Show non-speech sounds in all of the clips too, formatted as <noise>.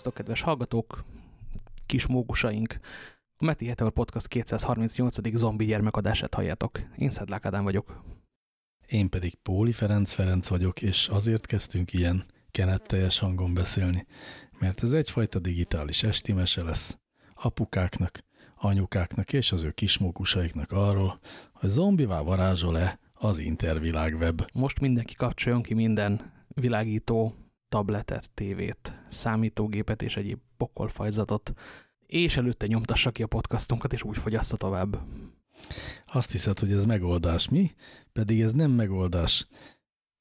Szervusztok, kedves hallgatók, kis mókusaink! A Meti Heteor Podcast 238. zombi gyermekadását halljátok. Én Szedlák Ádám vagyok. Én pedig Póli Ferenc Ferenc vagyok, és azért kezdtünk ilyen kenetteljes hangon beszélni, mert ez egyfajta digitális esti mese lesz apukáknak, anyukáknak és az ő kismókusaiknak arról, hogy zombivá varázsol-e az intervilágweb. Most mindenki kapcsoljon ki minden világító tabletet, tévét, számítógépet és egyéb pokolfajzatot, és előtte nyomtassa ki a podcastunkat, és úgy fogyaszta tovább. Azt hiszed, hogy ez megoldás, mi? Pedig ez nem megoldás.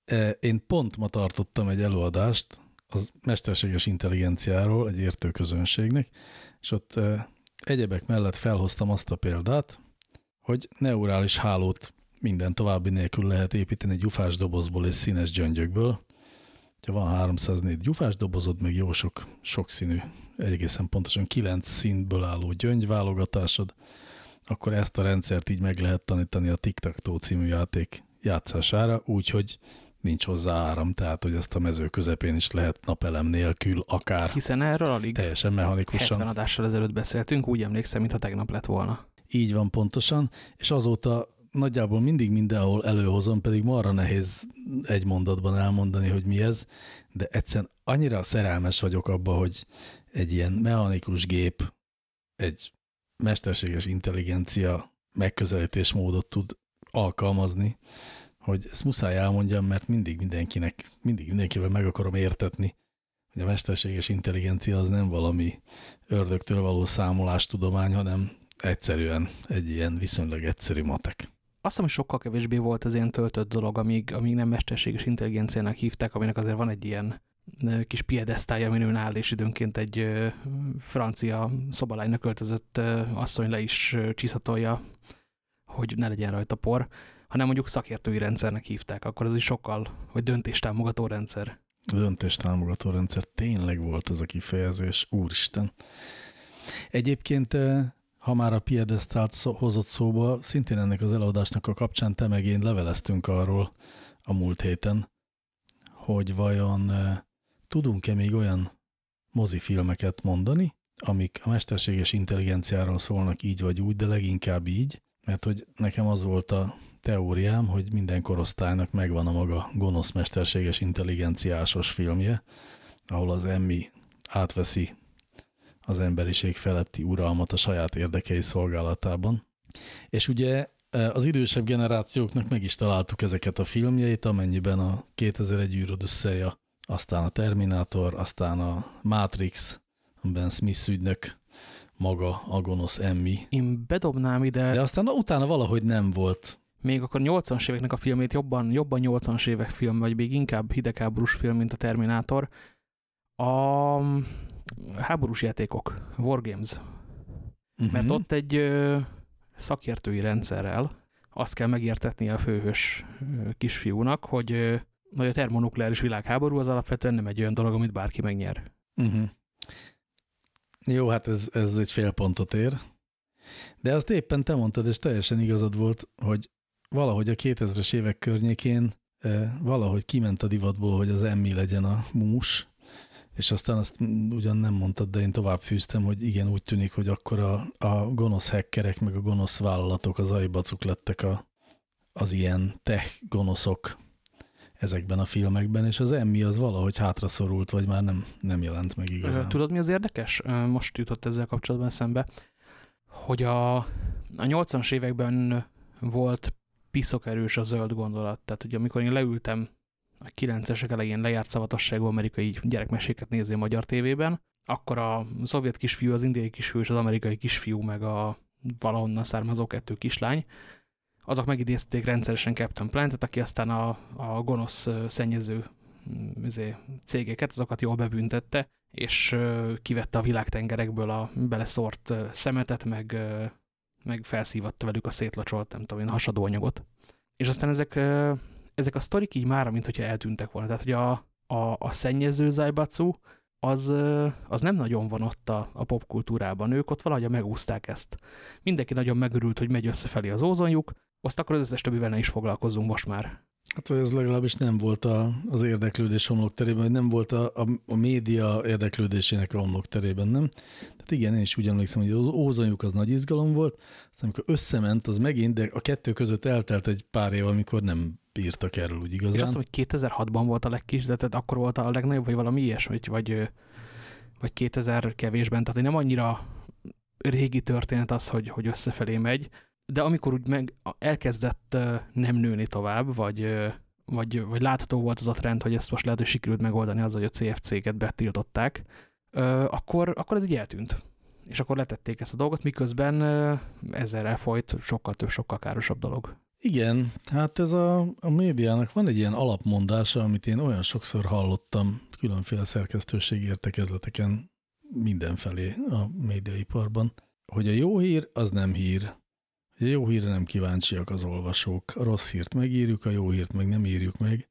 E, én pont ma tartottam egy előadást az mesterséges intelligenciáról egy értőközönségnek, és ott e, egyebek mellett felhoztam azt a példát, hogy neurális hálót minden további nélkül lehet építeni egy gyufás dobozból és színes gyöngyökből, ha van 304 gyufás dobozod, meg jó sok sokszínű, egészen pontosan 9 színből álló gyöngyválogatásod, akkor ezt a rendszert így meg lehet tanítani a tic című játék játszására, úgyhogy nincs hozzá áram, tehát hogy ezt a mező közepén is lehet napelem nélkül, akár Hiszen erről alig teljesen mechanikusan. 70 adással ezelőtt beszéltünk, úgy emlékszem, mintha tegnap lett volna. Így van pontosan, és azóta nagyjából mindig mindenhol előhozom, pedig marra nehéz egy mondatban elmondani, hogy mi ez, de egyszerűen annyira szerelmes vagyok abba, hogy egy ilyen mechanikus gép, egy mesterséges intelligencia megközelítésmódot tud alkalmazni, hogy ezt muszáj elmondjam, mert mindig mindenkinek, mindig mindenkivel meg akarom értetni, hogy a mesterséges intelligencia az nem valami ördögtől való számolástudomány, hanem egyszerűen egy ilyen viszonylag egyszerű matek azt hiszem, hogy sokkal kevésbé volt az ilyen töltött dolog, amíg, amíg nem mesterséges intelligenciának hívták, aminek azért van egy ilyen kis piedesztája, amin ön áll, és időnként egy francia szobalánynak öltözött asszony le is csiszatolja, hogy ne legyen rajta por, hanem mondjuk szakértői rendszernek hívták, akkor az is sokkal, vagy döntéstámogató rendszer. Döntéstámogató rendszer, tényleg volt ez a kifejezés, úristen. Egyébként ha már a piedesztált szó, hozott szóba, szintén ennek az előadásnak a kapcsán te meg én leveleztünk arról a múlt héten, hogy vajon e, tudunk-e még olyan mozifilmeket mondani, amik a mesterséges intelligenciáról szólnak így vagy úgy, de leginkább így, mert hogy nekem az volt a teóriám, hogy minden korosztálynak megvan a maga gonosz mesterséges intelligenciásos filmje, ahol az Emmy átveszi az emberiség feletti uralmat a saját érdekei szolgálatában. És ugye e, az idősebb generációknak meg is találtuk ezeket a filmjeit, amennyiben a 2001 űrod összeja, aztán a Terminátor, aztán a Matrix, amiben Smith ügynök maga a gonosz Emmy. Én bedobnám ide... De aztán utána valahogy nem volt. Még akkor 80-as éveknek a filmét jobban, jobban 80-as évek film, vagy még inkább hidegháborús film, mint a Terminátor. A háborús játékok, Wargames. Uh -huh. Mert ott egy ö, szakértői rendszerrel azt kell megértetni a főhős ö, kisfiúnak, hogy, ö, hogy a termonukleáris világháború az alapvetően nem egy olyan dolog, amit bárki megnyer. Uh mhm. -huh. Jó, hát ez, ez egy fél pontot ér. De azt éppen te mondtad, és teljesen igazad volt, hogy valahogy a 2000-es évek környékén valahogy kiment a divatból, hogy az emmi legyen a mús, és aztán azt ugyan nem mondtad, de én tovább fűztem, hogy igen, úgy tűnik, hogy akkor a, a gonosz hackerek, meg a gonosz vállalatok, az aibacuk lettek a, az ilyen tech gonoszok ezekben a filmekben, és az Emmy az valahogy hátraszorult, vagy már nem, nem jelent meg igazán. Tudod, mi az érdekes? Most jutott ezzel kapcsolatban szembe, hogy a, a 80-as években volt piszok erős a zöld gondolat. Tehát, hogy amikor én leültem a 9-esek elején lejárt szavatosságú amerikai gyerekmeséket nézni a magyar tévében, akkor a szovjet kisfiú, az indiai kisfiú és az amerikai kisfiú, meg a valahonnan származó kettő kislány, azok megidézték rendszeresen Captain Planet, aki aztán a, a gonosz szennyező mm, izé, cégeket, azokat jól bebüntette, és kivette a világtengerekből a beleszórt szemetet, meg, meg felszívatta velük a szétlacsolt, nem tudom én, hasadóanyagot. És aztán ezek ezek a sztorik így már, mint hogyha eltűntek volna. Tehát, hogy a, a, a szennyező Zaibatsu, az, az nem nagyon van ott a, a popkultúrában. Ők ott valahogy megúzták ezt. Mindenki nagyon megörült, hogy megy összefelé az ózonjuk, azt akkor az összes többivel ne is foglalkozzunk most már. Hát vagy ez legalábbis nem volt a, az érdeklődés homlokterében, vagy nem volt a, a, a média érdeklődésének a homlokterében, nem? Tehát igen, én is úgy emlékszem, hogy az ózonjuk az nagy izgalom volt, aztán amikor összement, az megint, de a kettő között eltelt egy pár év, amikor nem írtak erről úgy igazán. És azt hogy 2006-ban volt a legkis, de tehát akkor volt a legnagyobb, vagy valami ilyesmi, vagy, vagy 2000 kevésben, tehát nem annyira régi történet az, hogy, hogy összefelé megy, de amikor úgy meg elkezdett nem nőni tovább, vagy, vagy, vagy látható volt az a trend, hogy ezt most lehet, hogy sikerült megoldani az, hogy a CFC-ket betiltották, akkor, akkor ez így eltűnt. És akkor letették ezt a dolgot, miközben ezzel folyt sokkal több, sokkal károsabb dolog. Igen, hát ez a, a médiának van egy ilyen alapmondása, amit én olyan sokszor hallottam különféle szerkesztőség értekezleteken mindenfelé a médiaiparban, hogy a jó hír az nem hír, jó hírre nem kíváncsiak az olvasók, a rossz hírt megírjuk, a jó hírt meg nem írjuk meg.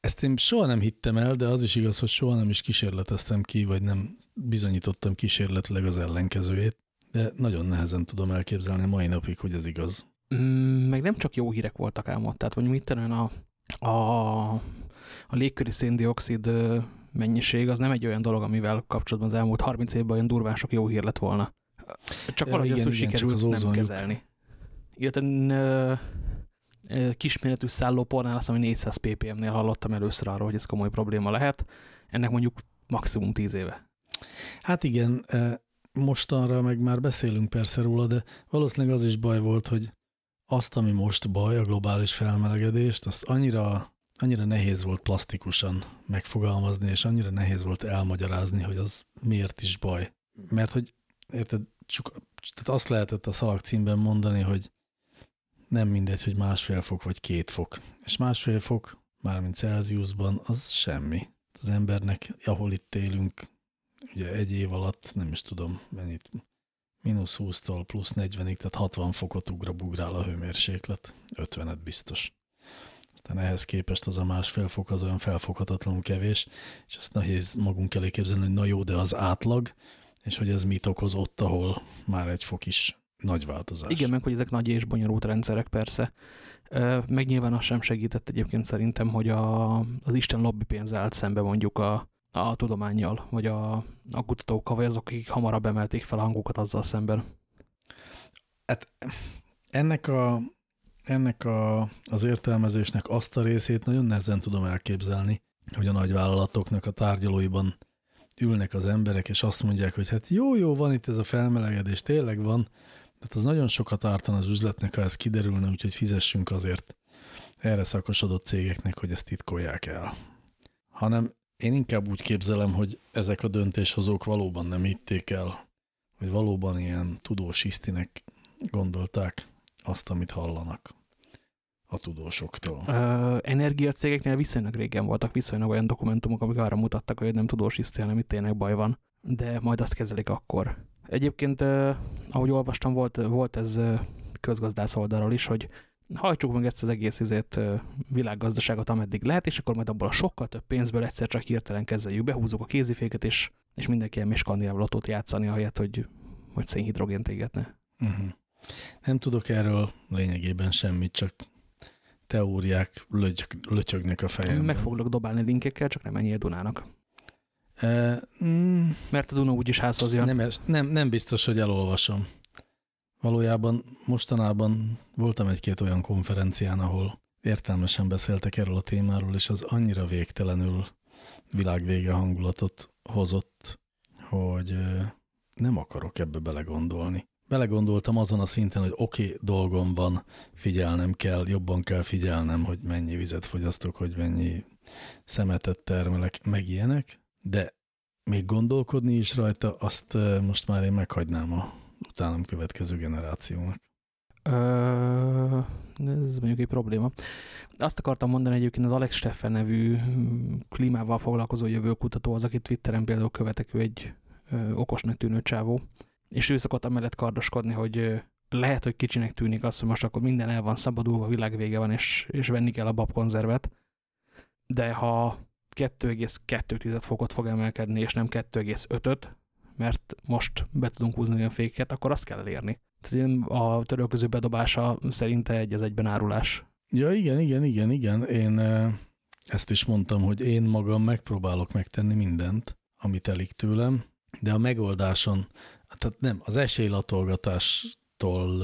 Ezt én soha nem hittem el, de az is igaz, hogy soha nem is kísérleteztem ki, vagy nem bizonyítottam kísérletleg az ellenkezőjét, de nagyon nehezen tudom elképzelni mai napig, hogy ez igaz. Mm, meg nem csak jó hírek voltak ám ott, tehát mondjuk mit a, a, a légköri széndiokszid mennyiség az nem egy olyan dolog, amivel kapcsolatban az elmúlt 30 évben olyan durván sok jó hír lett volna. Csak valahogy igen, azt úgy sikerült nem kezelni illetve kisméretű szállópornál azt, ami 400 ppm-nél hallottam először arról, hogy ez komoly probléma lehet. Ennek mondjuk maximum 10 éve. Hát igen, mostanra meg már beszélünk persze róla, de valószínűleg az is baj volt, hogy azt, ami most baj, a globális felmelegedést, azt annyira, annyira nehéz volt plastikusan megfogalmazni, és annyira nehéz volt elmagyarázni, hogy az miért is baj. Mert hogy, érted, csak tehát azt lehetett a szalag címben mondani, hogy nem mindegy, hogy másfél fok vagy két fok. És másfél fok, mármint Celsiusban, az semmi. Az embernek, ahol itt élünk, ugye egy év alatt, nem is tudom mennyit, mínusz 20-tól plusz 40-ig, tehát 60 fokot ugra-bugrál a hőmérséklet, 50-et biztos. Aztán ehhez képest az a másfél fok az olyan felfoghatatlanul kevés, és ezt nehéz magunk elé képzelni, hogy na jó, de az átlag, és hogy ez mit okoz ott, ahol már egy fok is nagy változás. Igen, meg hogy ezek nagy és bonyolult rendszerek persze. Meg nyilván az sem segített egyébként szerintem, hogy a, az Isten lobby pénz állt szembe mondjuk a, a tudományjal, vagy a, a kutatókkal, vagy azok, akik hamarabb emelték fel a hangukat azzal szemben. Hát ennek, a, ennek a, az értelmezésnek azt a részét nagyon nehezen tudom elképzelni, hogy a nagyvállalatoknak a tárgyalóiban ülnek az emberek, és azt mondják, hogy hát jó, jó, van itt ez a felmelegedés, tényleg van, tehát az nagyon sokat ártan az üzletnek, ha ez kiderülne, úgyhogy fizessünk azért erre szakosodott cégeknek, hogy ezt titkolják el. Hanem én inkább úgy képzelem, hogy ezek a döntéshozók valóban nem hitték el, hogy valóban ilyen tudós isztinek gondolták azt, amit hallanak a tudósoktól. Ö, energiacégeknél viszonylag régen voltak viszonylag olyan dokumentumok, amik arra mutattak, hogy nem tudós iszti, hanem itt tényleg baj van. De majd azt kezelik akkor. Egyébként, ahogy olvastam, volt, volt ez közgazdász oldalról is, hogy hajtsuk meg ezt az egész izét, világgazdaságot, ameddig lehet, és akkor majd abból a sokkal több pénzből egyszer csak hirtelen kezeljük, behúzzuk a kéziféket, és, és mindenki elmegy skandináv lotót játszani, ahelyett, hogy, hogy szénhidrogént égetne. Uh mhm. -huh. Nem tudok erről lényegében semmit, csak teóriák löty lötyögnek a fejemben. Meg foglak dobálni linkekkel, csak nem ennyi Dunának. Uh, mm, Mert a Duna úgyis házhoz jön. Nem, nem, nem biztos, hogy elolvasom. Valójában mostanában voltam egy-két olyan konferencián, ahol értelmesen beszéltek erről a témáról, és az annyira végtelenül világvége hangulatot hozott, hogy nem akarok ebbe belegondolni. Belegondoltam azon a szinten, hogy oké, okay, dolgom van, figyelnem kell, jobban kell figyelnem, hogy mennyi vizet fogyasztok, hogy mennyi szemetet termelek, meg ilyenek, de még gondolkodni is rajta, azt most már én meghagynám a utánam következő generációnak. Ö, ez mondjuk egy probléma. Azt akartam mondani egyébként az Alex Steffen nevű klímával foglalkozó jövőkutató, az, aki Twitteren például követek, ő egy ö, okosnak tűnő csávó, és ő szokott amellett kardoskodni, hogy lehet, hogy kicsinek tűnik az, hogy most akkor minden el van szabadulva, világvége van, és, és venni kell a babkonzervet, de ha 2,2 fokot fog emelkedni, és nem 2,5-öt, mert most be tudunk húzni olyan féket, akkor azt kell elérni. Tehát a törölköző bedobása szerinte egy az egyben árulás. Ja, igen, igen, igen, igen. Én ezt is mondtam, hogy én magam megpróbálok megtenni mindent, amit elik tőlem, de a megoldáson, tehát nem, az esélylatolgatástól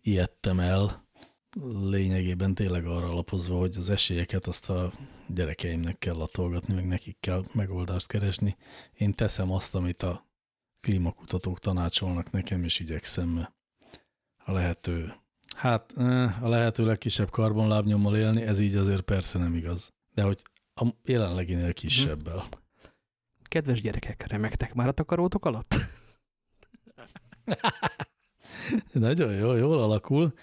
ijedtem el, lényegében tényleg arra alapozva, hogy az esélyeket azt a gyerekeimnek kell latolgatni, meg nekik kell megoldást keresni. Én teszem azt, amit a klímakutatók tanácsolnak nekem, és igyekszem a lehető, hát a lehető legkisebb karbonlábnyommal élni, ez így azért persze nem igaz. De hogy a jelenleginél kisebbel. Kedves gyerekek, remektek már a takarótok alatt? <laughs> Nagyon jó, jól alakul.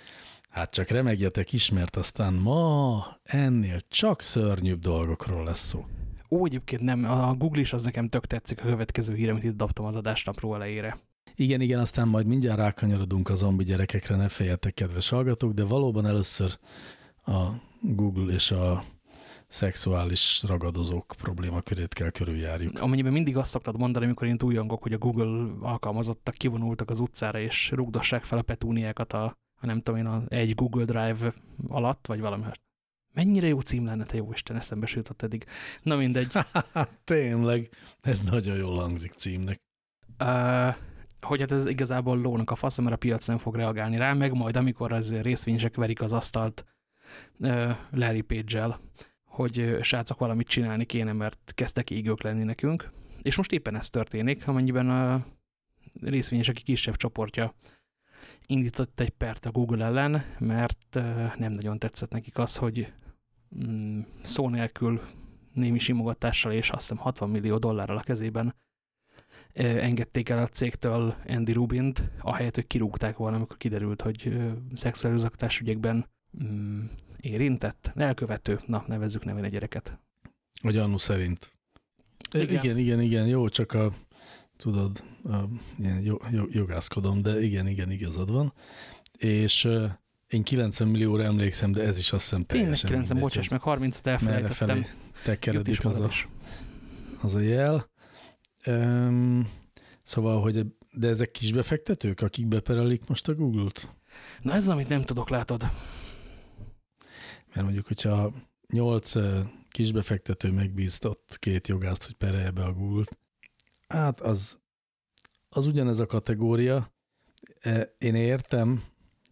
Hát csak remegjetek is, mert aztán ma ennél csak szörnyűbb dolgokról lesz szó. Ó, egyébként nem, a Google is az nekem tök tetszik a következő hír, amit itt dobtam az adásnapról elejére. Igen, igen, aztán majd mindjárt rákanyarodunk a zombi gyerekekre, ne féljetek, kedves hallgatók, de valóban először a Google és a szexuális ragadozók problémakörét kell körüljárjuk. Amennyiben mindig azt szoktad mondani, amikor én túljongok, hogy a Google alkalmazottak kivonultak az utcára, és rugdossák fel a petúniákat a, a nem tudom én, egy Google Drive alatt, vagy valami. Mennyire jó cím lenne, te jó Isten, eszembe sütött eddig. Na mindegy. <laughs> Tényleg, ez nagyon jól hangzik címnek. Uh, hogy hát ez igazából lónak a fasz, mert a piac nem fog reagálni rá, meg majd amikor az részvényesek verik az asztalt uh, Larry Page-el, hogy srácok valamit csinálni kéne, mert kezdtek égők lenni nekünk. És most éppen ez történik, amennyiben a részvényesek kisebb csoportja indított egy pert a Google ellen, mert nem nagyon tetszett nekik az, hogy mm, szó nélkül némi simogatással és azt hiszem 60 millió dollárral a kezében engedték el a cégtől Andy Rubint, ahelyett, hogy kirúgták volna, amikor kiderült, hogy szexuális ügyekben mm, érintett, elkövető, na nevezzük nevén egy gyereket. A gyanú szerint. Igen. igen, igen, igen, jó, csak a, tudod, ilyen jogászkodom, de igen, igen, igazad van. És én 90 millióra emlékszem, de ez is azt hiszem teljesen Tényleg 90, bocsáss meg, 30-et elfelejtettem. tekeredik az a, az a jel. Um, szóval, hogy de ezek kisbefektetők, akik beperelik most a Google-t? Na ez, amit nem tudok, látod. Mert mondjuk, hogyha nyolc kisbefektető megbíztott két jogászt, hogy perelje be a Google-t, hát az, az ugyanez a kategória. E, én értem,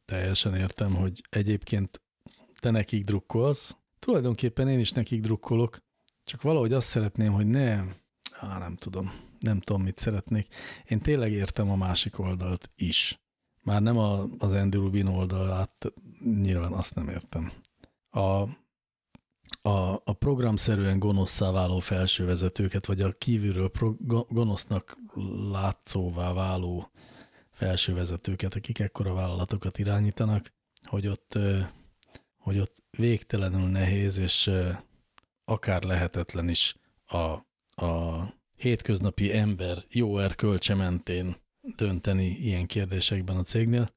teljesen értem, hogy egyébként te nekik drukkolsz. Tulajdonképpen én is nekik drukkolok, csak valahogy azt szeretném, hogy ne, á, nem tudom, nem tudom, mit szeretnék. Én tényleg értem a másik oldalt is. Már nem a, az Andy Rubin oldalát, nyilván azt nem értem a, a, a programszerűen gonoszszá váló felsővezetőket, vagy a kívülről gonosznak látszóvá váló felsővezetőket, akik ekkora vállalatokat irányítanak, hogy ott, hogy ott végtelenül nehéz, és akár lehetetlen is a, a hétköznapi ember jó erkölcse mentén dönteni ilyen kérdésekben a cégnél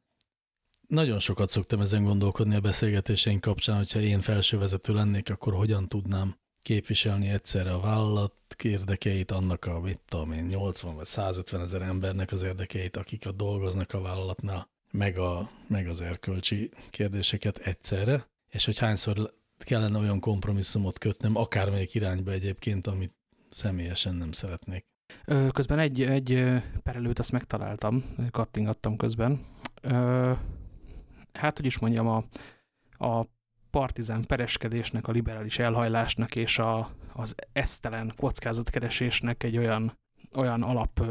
nagyon sokat szoktam ezen gondolkodni a beszélgetéseink kapcsán, hogyha én felsővezető lennék, akkor hogyan tudnám képviselni egyszerre a vállalat érdekeit, annak a, mit tudom én, 80 vagy 150 ezer embernek az érdekeit, akik a dolgoznak a vállalatnál, meg, a, meg az erkölcsi kérdéseket egyszerre, és hogy hányszor kellene olyan kompromisszumot kötnem, akármelyik irányba egyébként, amit személyesen nem szeretnék. Közben egy, egy perelőt azt megtaláltam, kattingattam közben hát hogy is mondjam, a, a partizán pereskedésnek, a liberális elhajlásnak és a, az esztelen kockázatkeresésnek egy olyan, olyan alap,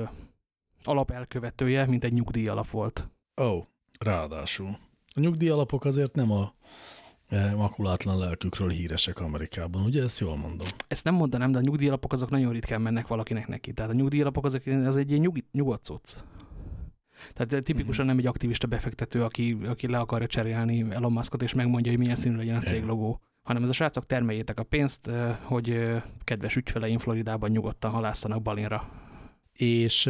alap elkövetője, mint egy nyugdíj alap volt. Ó, oh, ráadásul. A nyugdíj alapok azért nem a e, makulátlan lelkükről híresek Amerikában, ugye ezt jól mondom? Ezt nem mondanám, de a nyugdíjalapok azok nagyon ritkán mennek valakinek neki. Tehát a nyugdíjalapok azok, az egy ilyen nyug, nyugodt cucc. Tehát tipikusan nem egy aktivista befektető, aki, aki le akarja cserélni Elon Muskot, és megmondja, hogy milyen színű legyen a cég logó, hanem ez a srácok termeljétek a pénzt, hogy kedves ügyfeleim Floridában nyugodtan halásszanak balinra. És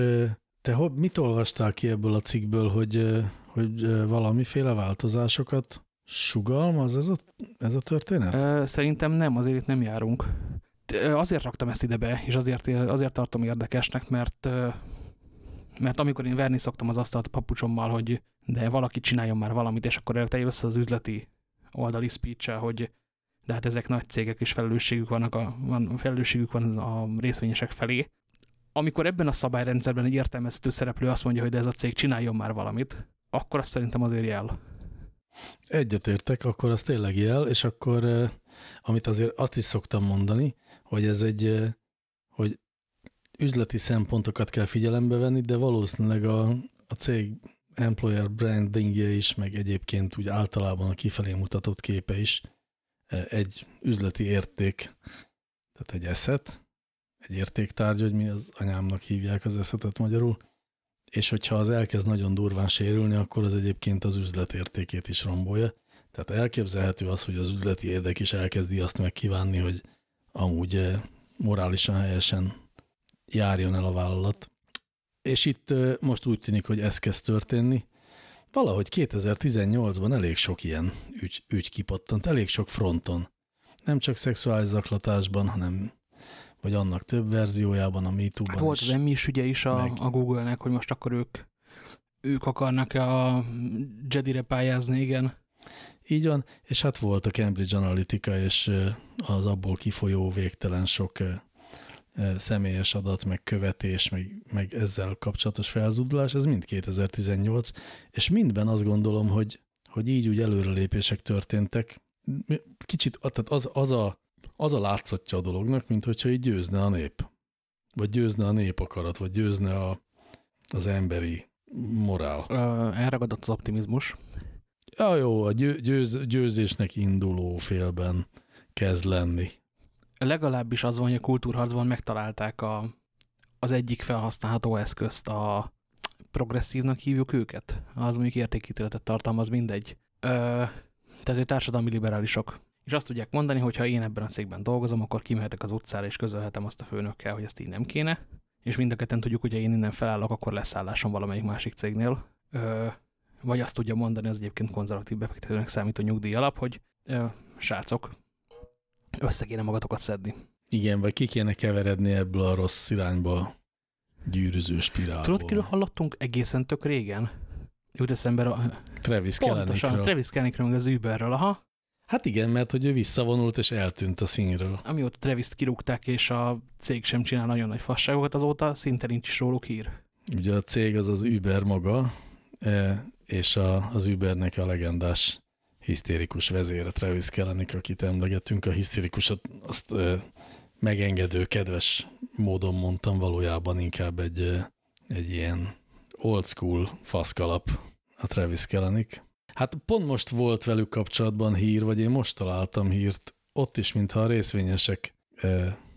te mit olvastál ki ebből a cikkből, hogy, hogy valamiféle változásokat sugalmaz ez a, ez a történet? Szerintem nem, azért itt nem járunk. Azért raktam ezt ide be, és azért, azért tartom érdekesnek, mert mert amikor én verni szoktam az asztalt papucsommal, hogy de valaki csináljon már valamit, és akkor te jössz az üzleti oldali speech hogy de hát ezek nagy cégek, és felelősségük, vannak a, van, felelősségük van a részvényesek felé. Amikor ebben a szabályrendszerben egy értelmezhető szereplő azt mondja, hogy de ez a cég csináljon már valamit, akkor azt szerintem azért jel. Egyetértek, akkor az tényleg jel, és akkor amit azért azt is szoktam mondani, hogy ez egy, hogy üzleti szempontokat kell figyelembe venni, de valószínűleg a, a cég employer brandingje is, meg egyébként úgy általában a kifelé mutatott képe is egy üzleti érték, tehát egy eszet, egy értéktárgy, hogy mi az anyámnak hívják az eszetet magyarul, és hogyha az elkezd nagyon durván sérülni, akkor az egyébként az üzlet értékét is rombolja. Tehát elképzelhető az, hogy az üzleti érdek is elkezdi azt megkívánni, hogy amúgy morálisan helyesen járjon el a vállalat. És itt most úgy tűnik, hogy ez kezd történni. Valahogy 2018-ban elég sok ilyen ügy, ügy kipattant, elég sok fronton. Nem csak szexuális zaklatásban, hanem vagy annak több verziójában, a MeToo-ban hát volt az emmi is ügye is a, a Google-nek, hogy most akkor ők, ők akarnak -e a Jedi-re pályázni, igen. Így van, és hát volt a Cambridge Analytica, és az abból kifolyó végtelen sok személyes adat, meg követés, meg, meg ezzel kapcsolatos felzudulás, ez mind 2018, és mindben azt gondolom, hogy, hogy így úgy előrelépések történtek. Kicsit, tehát az, az, a, az a látszatja a dolognak, mint hogyha így győzne a nép. Vagy győzne a népakarat, vagy győzne a, az emberi morál. Elragadott az optimizmus. Ja, jó, a győz, győzésnek induló félben kezd lenni legalábbis az van, hogy a kultúrharcban megtalálták a, az egyik felhasználható eszközt, a progresszívnak hívjuk őket. Az mondjuk értékítéletet tartalmaz, mindegy. Ö, tehát egy társadalmi liberálisok. És azt tudják mondani, hogy ha én ebben a cégben dolgozom, akkor kimehetek az utcára, és közölhetem azt a főnökkel, hogy ezt így nem kéne. És mind a ketten tudjuk, hogy ha én innen felállok, akkor lesz állásom valamelyik másik cégnél. Ö, vagy azt tudja mondani az egyébként konzervatív befektetőnek számító nyugdíj alap, hogy ö, srácok, össze kéne magatokat szedni. Igen, vagy ki kéne keveredni ebből a rossz irányba gyűrűző spirálból. Tudod, kiről hallottunk egészen tök régen? Jut eszembe a... Travis Pontosan, Travis Kelenickről, meg az Uberről, aha. Hát igen, mert hogy ő visszavonult és eltűnt a színről. Amióta Travis-t kirúgták, és a cég sem csinál nagyon nagy fasságokat, azóta szinte nincs is róluk hír. Ugye a cég az az Uber maga, e, és a, az Ubernek a legendás hisztérikus vezére Travis Kellenik, akit emlegetünk. A hisztérikusat azt megengedő, kedves módon mondtam, valójában inkább egy, egy ilyen old school faszkalap a Travis Kellenik. Hát pont most volt velük kapcsolatban hír, vagy én most találtam hírt, ott is, mintha a részvényesek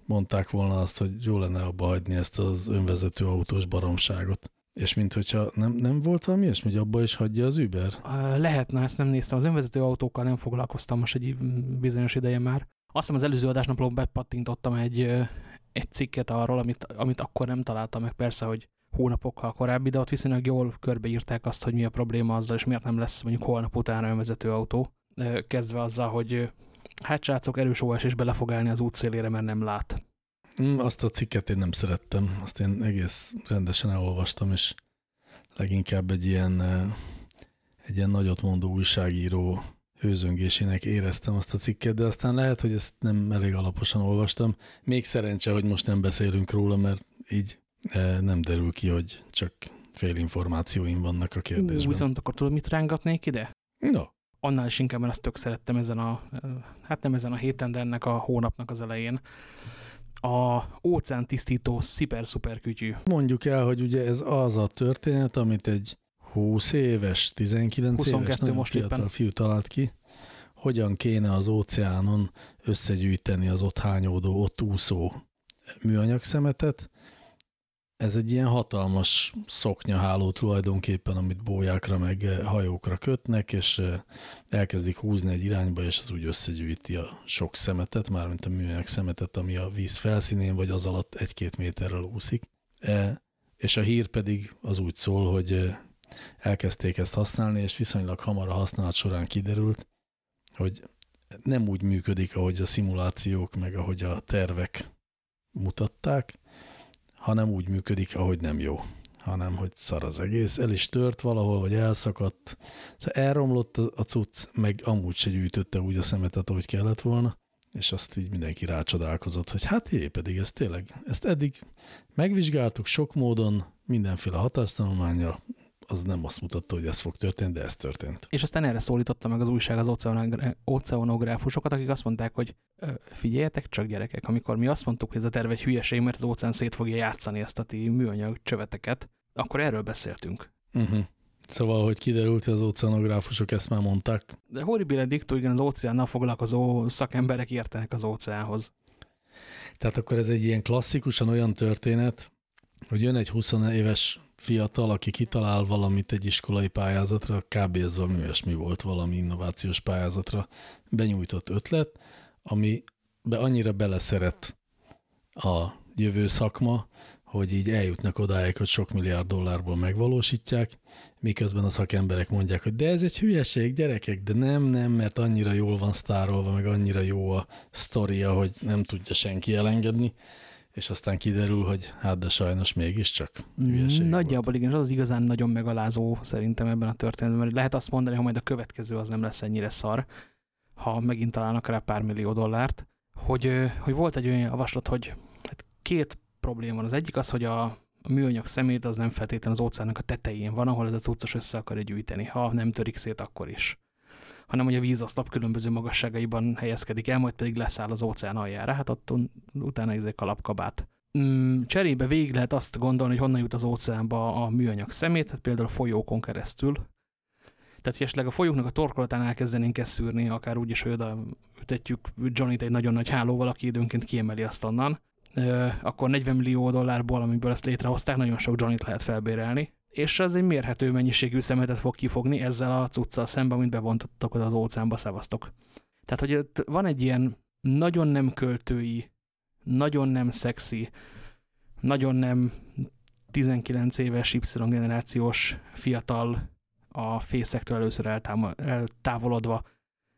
mondták volna azt, hogy jó lenne abba hagyni ezt az önvezető autós baromságot. És mint hogyha nem, nem volt valami ilyesmi, hogy abba is hagyja az Uber? Lehetne, ezt nem néztem. Az önvezető autókkal nem foglalkoztam most egy bizonyos ideje már. Azt hiszem az előző adásnaplón bepattintottam egy, egy cikket arról, amit, amit akkor nem találtam meg. Persze, hogy hónapokkal korábbi, de ott viszonylag jól körbeírták azt, hogy mi a probléma azzal, és miért nem lesz mondjuk holnap után önvezető autó. Kezdve azzal, hogy hát srácok, erős OS és bele fog állni az útszélére, mert nem lát. Mm, azt a cikket én nem szerettem, azt én egész rendesen elolvastam, és leginkább egy ilyen, egy ilyen nagyot mondó újságíró hőzöngésének éreztem azt a cikket, de aztán lehet, hogy ezt nem elég alaposan olvastam. Még szerencse, hogy most nem beszélünk róla, mert így nem derül ki, hogy csak fél információim vannak a kérdésben. Ú, viszont akkor tudod, mit rángatnék ide? No. Annál is inkább, mert azt tök szerettem ezen a, hát nem ezen a héten, de ennek a hónapnak az elején a óceán tisztító szuper-szuper kütyű. Mondjuk el, hogy ugye ez az a történet, amit egy 20 éves, 19 éves most fiatal éppen. fiú talált ki, hogyan kéne az óceánon összegyűjteni az ott hányódó, ott úszó műanyag szemetet, ez egy ilyen hatalmas szoknyaháló tulajdonképpen, amit bójákra meg eh, hajókra kötnek, és eh, elkezdik húzni egy irányba, és az úgy összegyűjti a sok szemetet, mármint a műanyag szemetet, ami a víz felszínén, vagy az alatt egy-két méterrel úszik. E, és a hír pedig az úgy szól, hogy eh, elkezdték ezt használni, és viszonylag hamar a használat során kiderült, hogy nem úgy működik, ahogy a szimulációk, meg ahogy a tervek mutatták, hanem úgy működik, ahogy nem jó. hanem hogy szar az egész. El is tört valahol, vagy elszakadt. Szóval elromlott a cucc, meg amúgy se gyűjtötte úgy a szemetet, ahogy kellett volna, és azt így mindenki rácsodálkozott, hogy hát jé, pedig ez tényleg, ezt eddig megvizsgáltuk sok módon, mindenféle hatástanulmánya, az nem azt mutatta, hogy ez fog történni, de ez történt. És aztán erre szólította meg az újság az oceanográfusokat, akik azt mondták, hogy figyeljetek csak gyerekek, amikor mi azt mondtuk, hogy ez a terve egy hülyeség, mert az óceán szét fogja játszani ezt a ti műanyag csöveteket, akkor erről beszéltünk. Uh -huh. Szóval, hogy kiderült, hogy az oceanográfusok ezt már mondták. De horribile dictu, igen, az óceánnal foglalkozó szakemberek értenek az óceánhoz. Tehát akkor ez egy ilyen klasszikusan olyan történet, hogy jön egy 20 éves fiatal, aki kitalál valamit egy iskolai pályázatra, kb. ez valami olyasmi volt, valami innovációs pályázatra benyújtott ötlet, ami be annyira beleszeret a jövő szakma, hogy így eljutnak odáig, hogy sok milliárd dollárból megvalósítják, miközben a szakemberek mondják, hogy de ez egy hülyeség, gyerekek, de nem, nem, mert annyira jól van sztárolva, meg annyira jó a sztoria, hogy nem tudja senki elengedni és aztán kiderül, hogy hát de sajnos mégiscsak hülyeség Nagyjából volt. igen, és az, az igazán nagyon megalázó szerintem ebben a történetben, mert lehet azt mondani, hogy majd a következő az nem lesz ennyire szar, ha megint találnak rá pár millió dollárt, hogy, hogy volt egy olyan javaslat, hogy hát két probléma van. Az egyik az, hogy a műanyag szemét az nem feltétlenül az óceánnak a tetején van, ahol ez a cuccos össze akarja gyűjteni. Ha nem törik szét, akkor is hanem hogy a vízasztap különböző magasságaiban helyezkedik el, majd pedig leszáll az óceán aljára, hát ott utána ezek kalapkabát. Mm, cserébe végig lehet azt gondolni, hogy honnan jut az óceánba a műanyag szemét, hát például a folyókon keresztül. Tehát, hogy esetleg a folyóknak a torkolatán elkezdenénk ezt szűrni, akár úgy is, hogy oda ütetjük Johnny-t egy nagyon nagy hálóval, aki időnként kiemeli azt onnan, akkor 40 millió dollárból, amiből ezt létrehozták, nagyon sok Johnny-t lehet felbérelni és ez egy mérhető mennyiségű szemetet fog kifogni ezzel a cuccal szemben, amit bevontottak oda az óceánba, szevasztok. Tehát, hogy van egy ilyen nagyon nem költői, nagyon nem szexi, nagyon nem 19 éves Y-generációs fiatal a fészektől először eltávolodva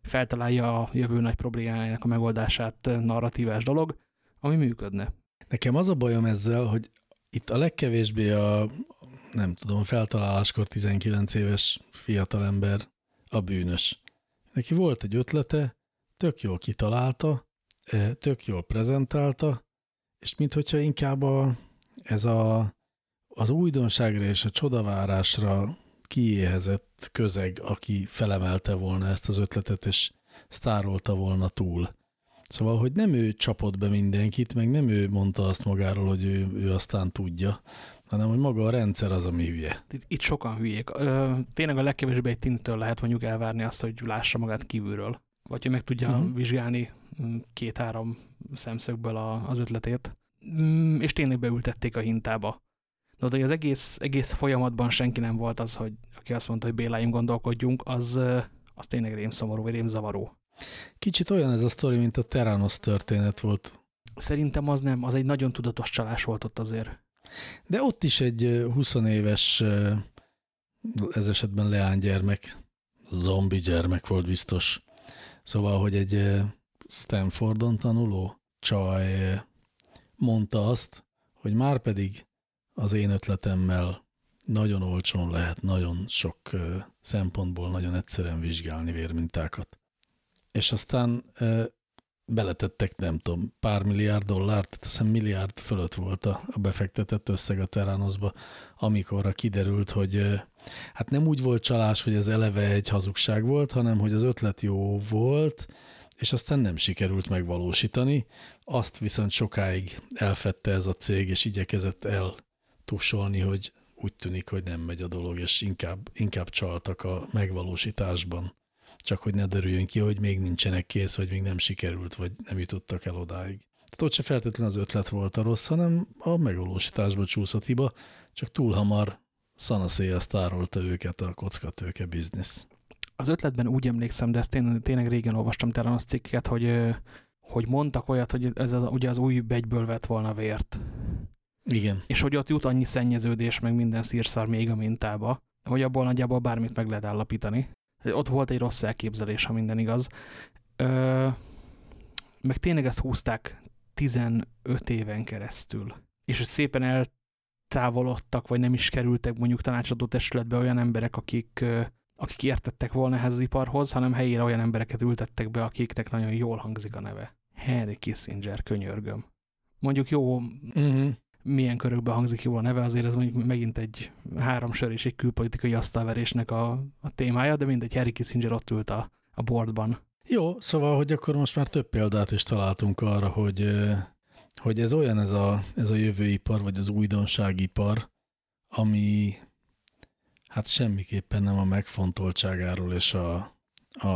feltalálja a jövő nagy problémájának a megoldását narratívás dolog, ami működne. Nekem az a bajom ezzel, hogy itt a legkevésbé a, nem tudom, feltaláláskor 19 éves fiatalember a bűnös. Neki volt egy ötlete, tök jól kitalálta, e, tök jól prezentálta, és minthogyha inkább a, ez a, az újdonságra és a csodavárásra kiéhezett közeg, aki felemelte volna ezt az ötletet, és sztárolta volna túl. Szóval, hogy nem ő csapott be mindenkit, meg nem ő mondta azt magáról, hogy ő, ő aztán tudja, hanem hogy maga a rendszer az, ami hülye. Itt, itt sokan hülyék. Ö, tényleg a legkevésbé egy tintől lehet mondjuk elvárni azt, hogy lássa magát kívülről. Vagy hogy meg tudja uh mhm. -huh. vizsgálni mm, két-három szemszögből a, az ötletét. Mm, és tényleg beültették a hintába. De hogy az egész, egész folyamatban senki nem volt az, hogy aki azt mondta, hogy Béláim gondolkodjunk, az, az tényleg rémszomorú, vagy rémzavaró. Kicsit olyan ez a sztori, mint a Terranos történet volt. Szerintem az nem, az egy nagyon tudatos csalás volt ott azért. De ott is egy 20 éves, ez esetben leánygyermek, zombi gyermek volt biztos. Szóval, hogy egy Stanfordon tanuló csaj mondta azt, hogy már pedig az én ötletemmel nagyon olcsón lehet nagyon sok szempontból nagyon egyszerűen vizsgálni vérmintákat. És aztán beletettek, nem tudom, pár milliárd dollárt, tehát hiszem milliárd fölött volt a, a befektetett összeg a Terranosba, amikorra kiderült, hogy hát nem úgy volt csalás, hogy ez eleve egy hazugság volt, hanem hogy az ötlet jó volt, és aztán nem sikerült megvalósítani. Azt viszont sokáig elfette ez a cég, és igyekezett eltusolni, hogy úgy tűnik, hogy nem megy a dolog, és inkább, inkább csaltak a megvalósításban csak hogy ne derüljön ki, hogy még nincsenek kész, vagy még nem sikerült, vagy nem jutottak el odáig. Tehát ott se feltétlenül az ötlet volt a rossz, hanem a megvalósításba csúszott hiba, csak túl hamar szanaszéjjel sztárolta őket a kockatőke biznisz. Az ötletben úgy emlékszem, de ezt tényleg, tényleg régen olvastam talán az cikket, hogy, hogy mondtak olyat, hogy ez az, ugye az új begyből vett volna vért. Igen. És hogy ott jut annyi szennyeződés, meg minden szírszar még a mintába, hogy abból nagyjából bármit meg lehet állapítani. Ott volt egy rossz elképzelés, ha minden igaz. Ö, meg tényleg ezt húzták 15 éven keresztül. És szépen távolodtak, vagy nem is kerültek mondjuk tanácsadó testületbe olyan emberek, akik, akik értettek volna ehhez az iparhoz, hanem helyére olyan embereket ültettek be, akiknek nagyon jól hangzik a neve. Henry Kissinger, könyörgöm. Mondjuk jó, uh Mhm. -huh. Milyen körökben hangzik jól a neve, azért ez mondjuk megint egy három sör és egy külpolitikai asztalverésnek a, a témája, de mindegy, Henry Kissinger ott ült a, a boardban. Jó, szóval, hogy akkor most már több példát is találtunk arra, hogy, hogy ez olyan ez a, ez a jövőipar, vagy az újdonságipar, ami hát semmiképpen nem a megfontoltságáról és a, a,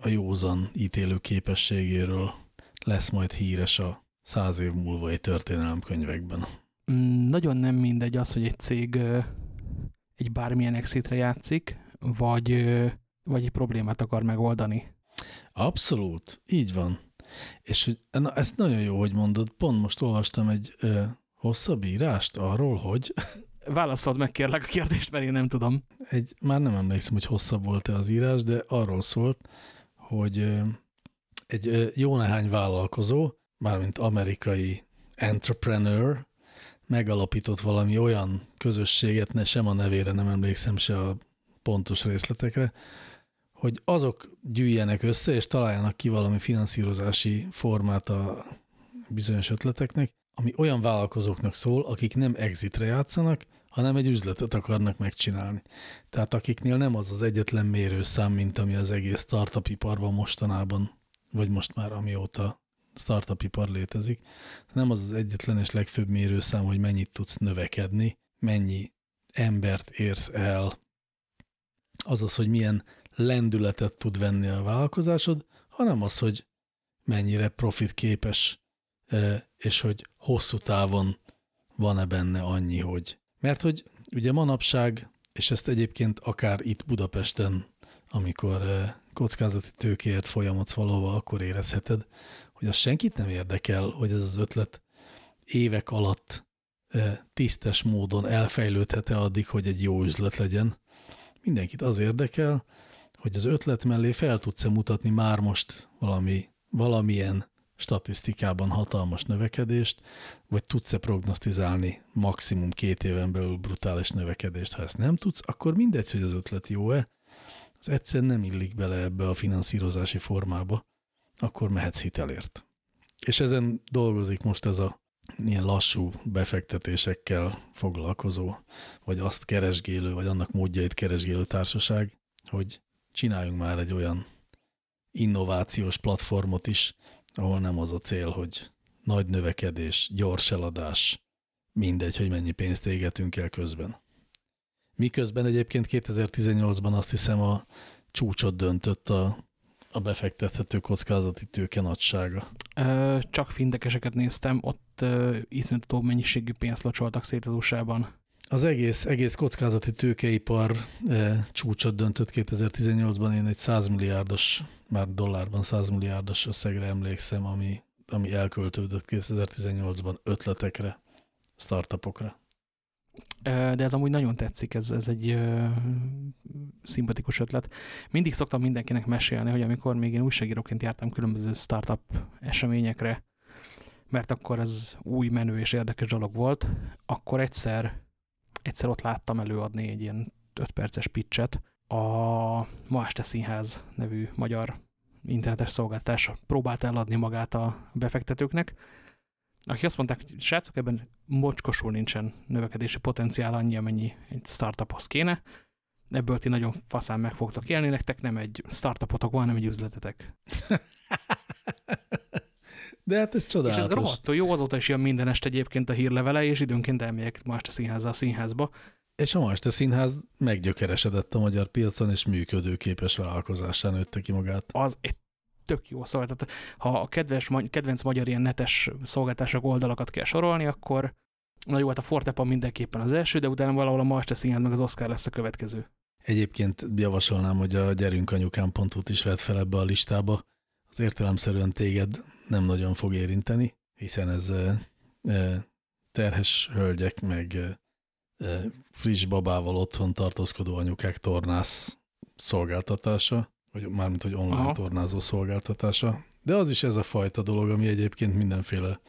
a józan ítélő képességéről lesz majd híres a száz év múlva egy történelemkönyvekben. Mm, nagyon nem mindegy az, hogy egy cég egy bármilyen exitre játszik, vagy, vagy egy problémát akar megoldani. Abszolút, így van. És hogy, na, ezt nagyon jó, hogy mondod. Pont most olvastam egy ö, hosszabb írást arról, hogy... <laughs> Válaszold meg kérlek a kérdést, mert én nem tudom. Egy, már nem emlékszem, hogy hosszabb volt-e az írás, de arról szólt, hogy ö, egy ö, jó nehány vállalkozó, mármint amerikai entrepreneur, megalapított valami olyan közösséget, ne sem a nevére nem emlékszem, se a pontos részletekre, hogy azok gyűjjenek össze, és találjanak ki valami finanszírozási formát a bizonyos ötleteknek, ami olyan vállalkozóknak szól, akik nem exitre játszanak, hanem egy üzletet akarnak megcsinálni. Tehát akiknél nem az az egyetlen mérőszám, mint ami az egész startup iparban mostanában, vagy most már amióta startup ipar létezik. Nem az az egyetlen és legfőbb mérőszám, hogy mennyit tudsz növekedni, mennyi embert érsz el, azaz, hogy milyen lendületet tud venni a vállalkozásod, hanem az, hogy mennyire profit képes, és hogy hosszú távon van-e benne annyi, hogy. Mert hogy ugye manapság, és ezt egyébként akár itt Budapesten, amikor kockázati tőkéért folyamodsz valahova, akkor érezheted, hogy az senkit nem érdekel, hogy ez az ötlet évek alatt tisztes módon elfejlődhet-e addig, hogy egy jó üzlet legyen. Mindenkit az érdekel, hogy az ötlet mellé fel tudsz-e mutatni már most valami, valamilyen statisztikában hatalmas növekedést, vagy tudsz-e prognosztizálni maximum két éven belül brutális növekedést. Ha ezt nem tudsz, akkor mindegy, hogy az ötlet jó-e, az egyszer nem illik bele ebbe a finanszírozási formába, akkor mehetsz hitelért. És ezen dolgozik most ez a ilyen lassú befektetésekkel foglalkozó, vagy azt keresgélő, vagy annak módjait keresgélő társaság, hogy csináljunk már egy olyan innovációs platformot is, ahol nem az a cél, hogy nagy növekedés, gyors eladás, mindegy, hogy mennyi pénzt égetünk el közben. Miközben egyébként 2018-ban azt hiszem a csúcsot döntött a, a befektethető kockázati tőke nagysága. Csak findekeseket néztem, ott iszonyató mennyiségű pénzt locsoltak szét az USA-ban. Az egész, egész kockázati tőkeipar e, csúcsot döntött 2018-ban. Én egy 100 milliárdos, már dollárban 100 milliárdos összegre emlékszem, ami, ami elköltődött 2018-ban ötletekre, startupokra. De ez amúgy nagyon tetszik, ez, ez egy ö, szimpatikus ötlet. Mindig szoktam mindenkinek mesélni, hogy amikor még én újságíróként jártam különböző startup eseményekre, mert akkor ez új, menő és érdekes dolog volt, akkor egyszer egyszer ott láttam előadni egy ilyen 5 perces pitchet a Ma Este Színház nevű magyar internetes szolgáltatás próbált eladni magát a befektetőknek, akik azt mondták, hogy srácok, ebben mocskosul nincsen növekedési potenciál annyi, amennyi egy startuphoz kéne, ebből ti nagyon faszán meg fogtok élni, nektek nem egy startupotok van, hanem egy üzletetek. <laughs> De hát ez csodálatos. És ez rohadtó jó, azóta is jön minden este egyébként a hírlevele, és időnként elmegyek ma este színházba a színházba. És a ma este színház meggyökeresedett a magyar piacon, és működőképes vállalkozásán nőtte ki magát. Az egy tök jó szolgáltat. Ha a kedves, kedvenc magyar ilyen netes szolgáltások oldalakat kell sorolni, akkor na jó, hát a Fortepan mindenképpen az első, de utána valahol a ma este színház meg az Oscar lesz a következő. Egyébként javasolnám, hogy a gyerünkanyukám.hu-t is vett fel ebbe a listába. Az értelemszerűen téged nem nagyon fog érinteni, hiszen ez terhes hölgyek, meg friss babával otthon tartózkodó anyukák tornász szolgáltatása, vagy mármint, hogy online Aha. tornázó szolgáltatása. De az is ez a fajta dolog, ami egyébként mindenféle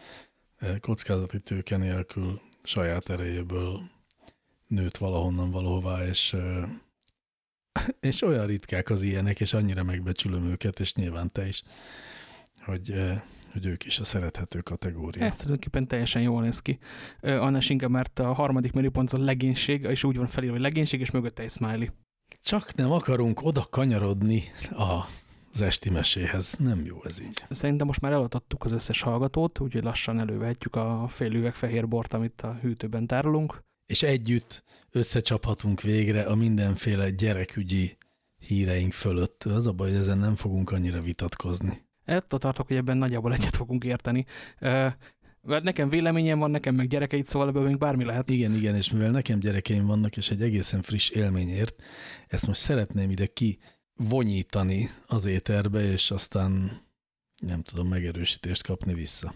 kockázati tőke nélkül saját erejéből nőtt valahonnan valahová, és, <laughs> és olyan ritkák az ilyenek, és annyira megbecsülöm őket, és nyilván te is, hogy, hogy ők is a szerethető kategória. Ez tulajdonképpen teljesen jól néz ki. Annál inkább, mert a harmadik menüpont az a legénység, és úgy van felírva, hogy legénység, és mögötte egy smiley. Csak nem akarunk oda kanyarodni a az esti meséhez. Nem jó ez így. Szerintem most már eladtattuk az összes hallgatót, úgyhogy lassan elővehetjük a fél üveg fehér bort, amit a hűtőben tárolunk. És együtt összecsaphatunk végre a mindenféle gyerekügyi híreink fölött. Az a baj, hogy ezen nem fogunk annyira vitatkozni. Ettől tartok, hogy ebben nagyjából egyet fogunk érteni. Mert nekem véleményem van, nekem meg gyerekeit, szóval ebből még bármi lehet. Igen, igen, és mivel nekem gyerekeim vannak, és egy egészen friss élményért, ezt most szeretném ide ki az éterbe, és aztán nem tudom megerősítést kapni vissza.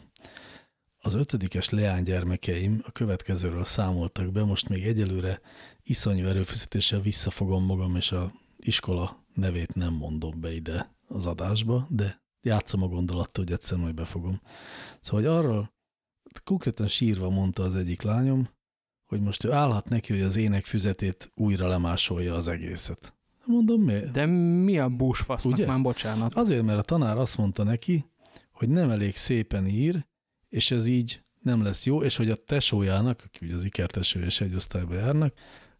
Az ötödikes leánygyermekeim a következőről számoltak be, most még egyelőre iszonyú erőfeszítéssel visszafogom magam, és a iskola nevét nem mondom be ide az adásba, de játszom a gondolattal, hogy egyszer majd befogom. Szóval, arról konkrétan sírva mondta az egyik lányom, hogy most ő állhat neki, hogy az énekfüzetét újra lemásolja az egészet. Mondom, mi? De mi a búsfasznak Ugye? már, bocsánat? Azért, mert a tanár azt mondta neki, hogy nem elég szépen ír, és ez így nem lesz jó, és hogy a tesójának, aki ugye az ikerteső és egy osztályba járnak,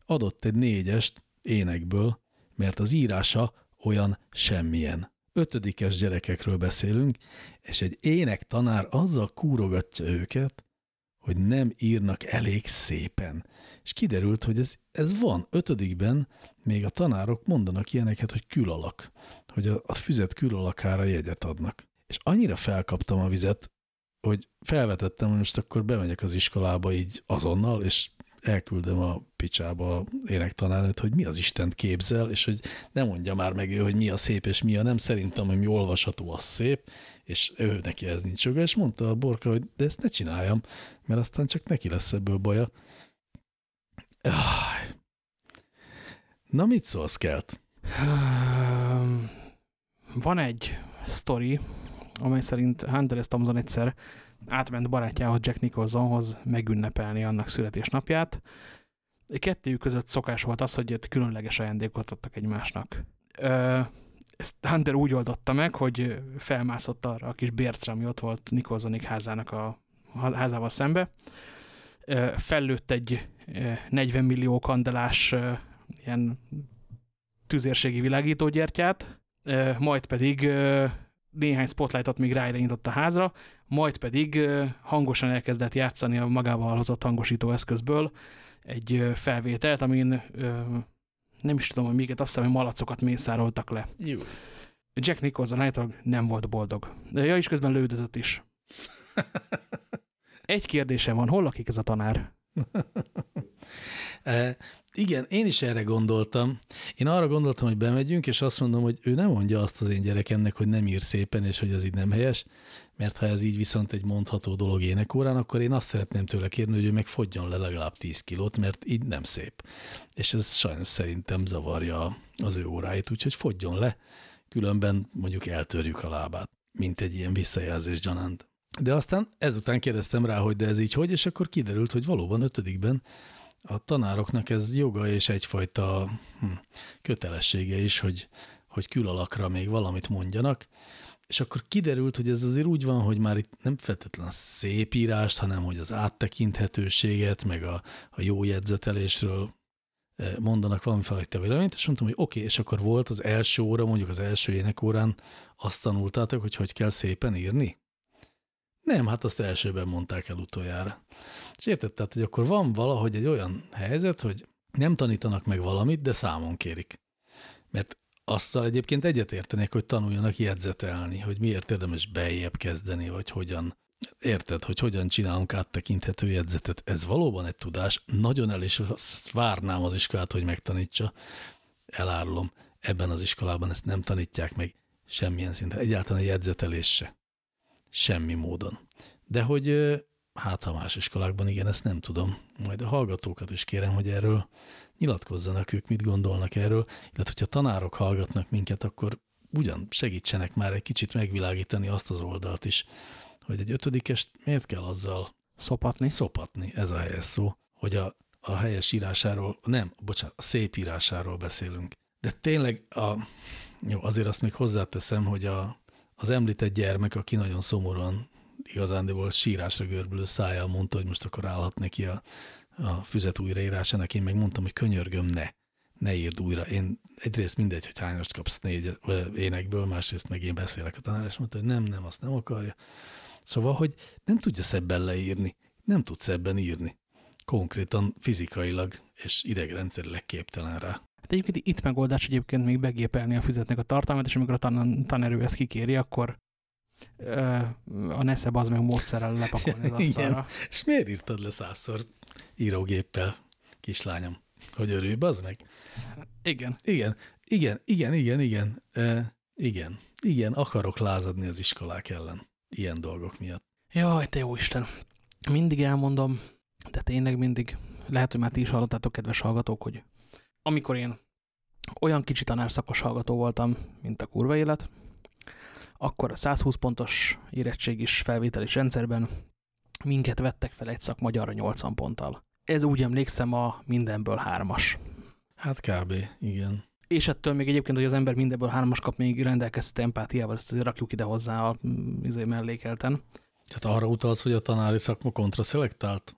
adott egy négyest énekből, mert az írása olyan semmilyen. Ötödikes gyerekekről beszélünk, és egy ének tanár azzal kúrogatja őket, hogy nem írnak elég szépen. És kiderült, hogy ez, ez van. Ötödikben még a tanárok mondanak ilyeneket, hogy külalak, hogy a, a füzet külalakára jegyet adnak. És annyira felkaptam a vizet, hogy felvetettem, hogy most akkor bemegyek az iskolába így azonnal, és elküldöm a picsába énektanárnőt, hogy mi az Istent képzel, és hogy nem mondja már meg ő, hogy mi a szép és mi a nem. Szerintem, hogy mi olvasható, az szép, és ő neki ez nincs joga, és mondta a borka, hogy de ezt ne csináljam, mert aztán csak neki lesz ebből baja. Na, mit szólsz, Kelt? Van egy sztori, amely szerint Hunter S. Thompson egyszer átment barátjához Jack Nicholsonhoz megünnepelni annak születésnapját. Kettőjük között szokás volt az, hogy különleges ajándékot adtak egymásnak. Ezt Hunter úgy oldotta meg, hogy felmászott arra a kis bércre, ami ott volt Nicholsonik házának a házával szembe. Fellőtt egy 40 millió kandelás ilyen tüzérségi világítógyertyát, majd pedig néhány spotlightot még ráirányított a házra, majd pedig hangosan elkezdett játszani a magával hozott hangosító eszközből egy felvételt, amin nem is tudom, hogy miket, azt hiszem, hogy malacokat mészároltak le. Jó. Jack Nicholson állítólag nem volt boldog. Ja, is közben lődözött is. <laughs> Egy kérdésem van, hol lakik ez a tanár? <laughs> Igen, én is erre gondoltam. Én arra gondoltam, hogy bemegyünk, és azt mondom, hogy ő nem mondja azt az én gyerekemnek, hogy nem ír szépen, és hogy ez így nem helyes, mert ha ez így viszont egy mondható dolog énekórán, akkor én azt szeretném tőle kérni, hogy ő meg fogjon le legalább 10 kilót, mert így nem szép. És ez sajnos szerintem zavarja az ő óráit, úgyhogy fogjon le, különben mondjuk eltörjük a lábát, mint egy ilyen visszajelzés gyanánt. De aztán ezután kérdeztem rá, hogy de ez így hogy, és akkor kiderült, hogy valóban ötödikben a tanároknak ez joga és egyfajta hm, kötelessége is, hogy, hogy külalakra még valamit mondjanak, és akkor kiderült, hogy ez azért úgy van, hogy már itt nem feltétlen szép írást, hanem hogy az áttekinthetőséget, meg a, a jó jegyzetelésről eh, mondanak valami fajta véleményt, és mondtam, hogy oké, okay, és akkor volt az első óra, mondjuk az első énekórán azt tanultátok, hogy hogy kell szépen írni? Nem, hát azt elsőben mondták el utoljára. És érted, tehát, hogy akkor van valahogy egy olyan helyzet, hogy nem tanítanak meg valamit, de számon kérik. Mert azzal egyébként egyetértenék, hogy tanuljanak jegyzetelni, hogy miért érdemes bejjebb kezdeni, vagy hogyan, érted, hogy hogyan csinálunk áttekinthető jegyzetet. Ez valóban egy tudás. Nagyon el is várnám az iskolát, hogy megtanítsa. Elárulom, ebben az iskolában ezt nem tanítják meg semmilyen szinten. Egyáltalán a jegyzetelés se. Semmi módon. De hogy hát ha más iskolákban igen, ezt nem tudom. Majd a hallgatókat is kérem, hogy erről nyilatkozzanak ők, mit gondolnak erről, illetve hogyha tanárok hallgatnak minket, akkor ugyan segítsenek már egy kicsit megvilágítani azt az oldalt is, hogy egy ötödikest miért kell azzal Szopatni. Szopatni, ez a helyes szó. Hogy a, a helyes írásáról, nem, bocsánat, a szép írásáról beszélünk. De tényleg, a, jó, azért azt még hozzáteszem, hogy a, az említett gyermek, aki nagyon szomorúan igazándiból sírásra görbülő szájjal mondta, hogy most akkor állhat neki a, a füzet újraírásának, én meg mondtam, hogy könyörgöm, ne, ne írd újra. Én egyrészt mindegy, hogy hányast kapsz négy énekből, másrészt meg én beszélek a tanár, és mondta, hogy nem, nem, azt nem akarja. Szóval, hogy nem tudja szebben leírni, nem tud szebben írni. Konkrétan fizikailag és idegrendszerileg képtelen rá. Hát egyébként itt megoldás egyébként még begépelni a füzetnek a tartalmát, és amikor a tan tanerő ezt kikéri, akkor ö, a neszebb az meg módszerrel lepakolni az <laughs> asztalra. Igen. És miért írtad le százszor írógéppel, kislányom? Hogy örülj, az meg? Igen. Igen, igen, igen, igen, igen, e, igen, igen, akarok lázadni az iskolák ellen ilyen dolgok miatt. Jaj, te jó Isten. Mindig elmondom, de tényleg mindig, lehet, hogy már ti is hallottátok, kedves hallgatók, hogy amikor én olyan kicsi tanárszakos hallgató voltam, mint a kurva élet, akkor a 120 pontos is felvételis rendszerben minket vettek fel egy szak magyarra 80 ponttal. Ez úgy emlékszem a mindenből hármas. Hát kb. igen. És ettől még egyébként, hogy az ember mindenből hármas kap, még rendelkezett empátiával, ezt azért rakjuk ide hozzá a izé mellékelten. Tehát arra utalsz, hogy a tanári szakma kontraszelektált?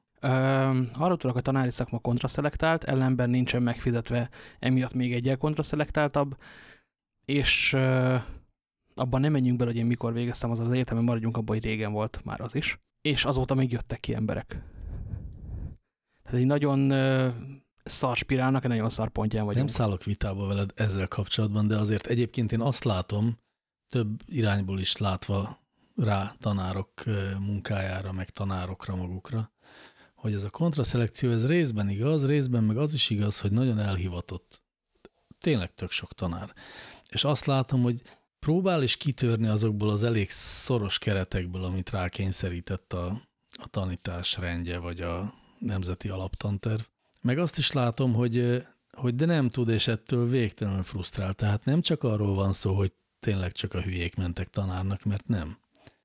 Arra tudok, a tanári szakma kontraszelektált, ellenben nincsen megfizetve, emiatt még egyel kontraszelekteltabb, és ö, abban nem menjünk bele, hogy én mikor végeztem az az egyetemen, maradjunk abban, hogy régen volt már az is. És azóta még jöttek ki emberek. Tehát egy nagyon ö, szar spirálnak, egy nagyon szar pontján vagyunk. Nem szállok vitába veled ezzel kapcsolatban, de azért egyébként én azt látom, több irányból is látva rá tanárok munkájára, meg tanárokra magukra, hogy ez a kontraszelekció, ez részben igaz, részben meg az is igaz, hogy nagyon elhivatott. Tényleg tök sok tanár. És azt látom, hogy próbál is kitörni azokból az elég szoros keretekből, amit rákényszerített a, a tanítás rendje, vagy a nemzeti alaptanterv. Meg azt is látom, hogy, hogy de nem tud, és ettől végtelenül frusztrál. Tehát nem csak arról van szó, hogy tényleg csak a hülyék mentek tanárnak, mert nem.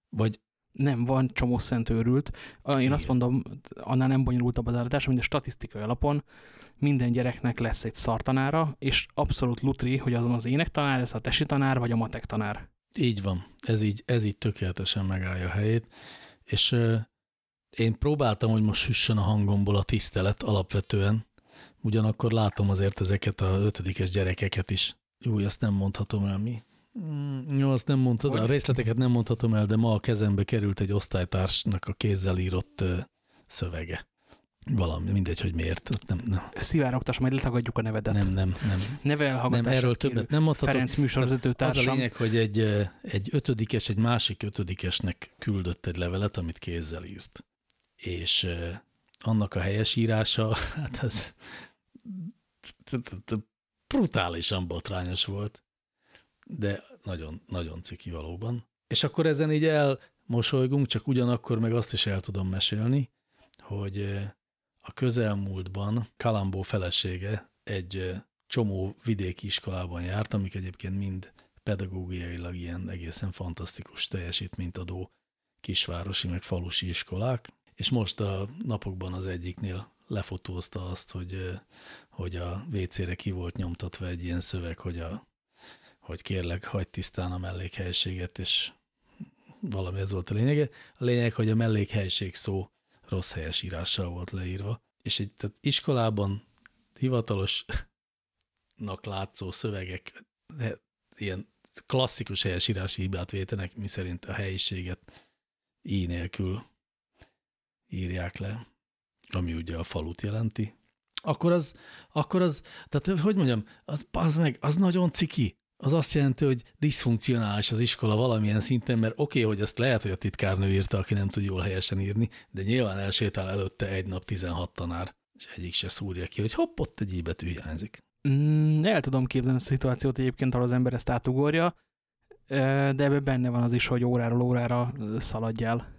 Vagy nem, van csomó szent őrült. Én Igen. azt mondom, annál nem bonyolultabb az állítás, mint a statisztikai alapon minden gyereknek lesz egy szartanára, és abszolút lutri, hogy azon az énektanár, ez a tesi tanár, vagy a matek tanár. Így van. Ez így, ez így tökéletesen megállja a helyét. És euh, én próbáltam, hogy most süssön a hangomból a tisztelet alapvetően, ugyanakkor látom azért ezeket a ötödikes gyerekeket is. Jó, ezt nem mondhatom el mi. Mm, jó, azt nem mondhatom, a részleteket nem mondhatom el, de ma a kezembe került egy osztálytársnak a kézzel írott szövege. Valami, mindegy, hogy miért. Nem, nem. Szivárogtas, majd letagadjuk a nevedet. Nem, nem, nem. Neve nem, erről többet nem mondhatom. Ferenc műsorvezető társam. Az a lényeg, hogy egy, egy ötödikes, egy másik ötödikesnek küldött egy levelet, amit kézzel írt. És annak a helyesírása, <laughs> hát ez brutálisan botrányos volt de nagyon, nagyon ciki valóban. És akkor ezen így elmosolygunk, csak ugyanakkor meg azt is el tudom mesélni, hogy a közelmúltban Kalambó felesége egy csomó vidéki iskolában járt, amik egyébként mind pedagógiailag ilyen egészen fantasztikus teljesítményt adó kisvárosi, meg falusi iskolák, és most a napokban az egyiknél lefotózta azt, hogy, hogy a WC-re ki volt nyomtatva egy ilyen szöveg, hogy a hogy kérlek, hagyd tisztán a mellékhelyiséget, és valami ez volt a lényege. A lényeg, hogy a mellékhelyiség szó rossz helyes írással volt leírva, és egy tehát iskolában hivatalosnak látszó szövegek ilyen klasszikus helyesírási hibát vétenek, miszerint a helyiséget így nélkül írják le, ami ugye a falut jelenti, akkor az, akkor az, tehát hogy mondjam, az, az meg, az nagyon ciki az azt jelenti, hogy diszfunkcionális az iskola valamilyen szinten, mert oké, okay, hogy azt lehet, hogy a titkárnő írta, aki nem tud jól helyesen írni, de nyilván elsétál előtte egy nap 16 tanár, és egyik se szúrja ki, hogy hopp, ott egy betű hiányzik. Mm, el tudom képzelni ezt a szituációt egyébként, ahol az ember ezt átugorja, de ebben benne van az is, hogy óráról órára szaladjál.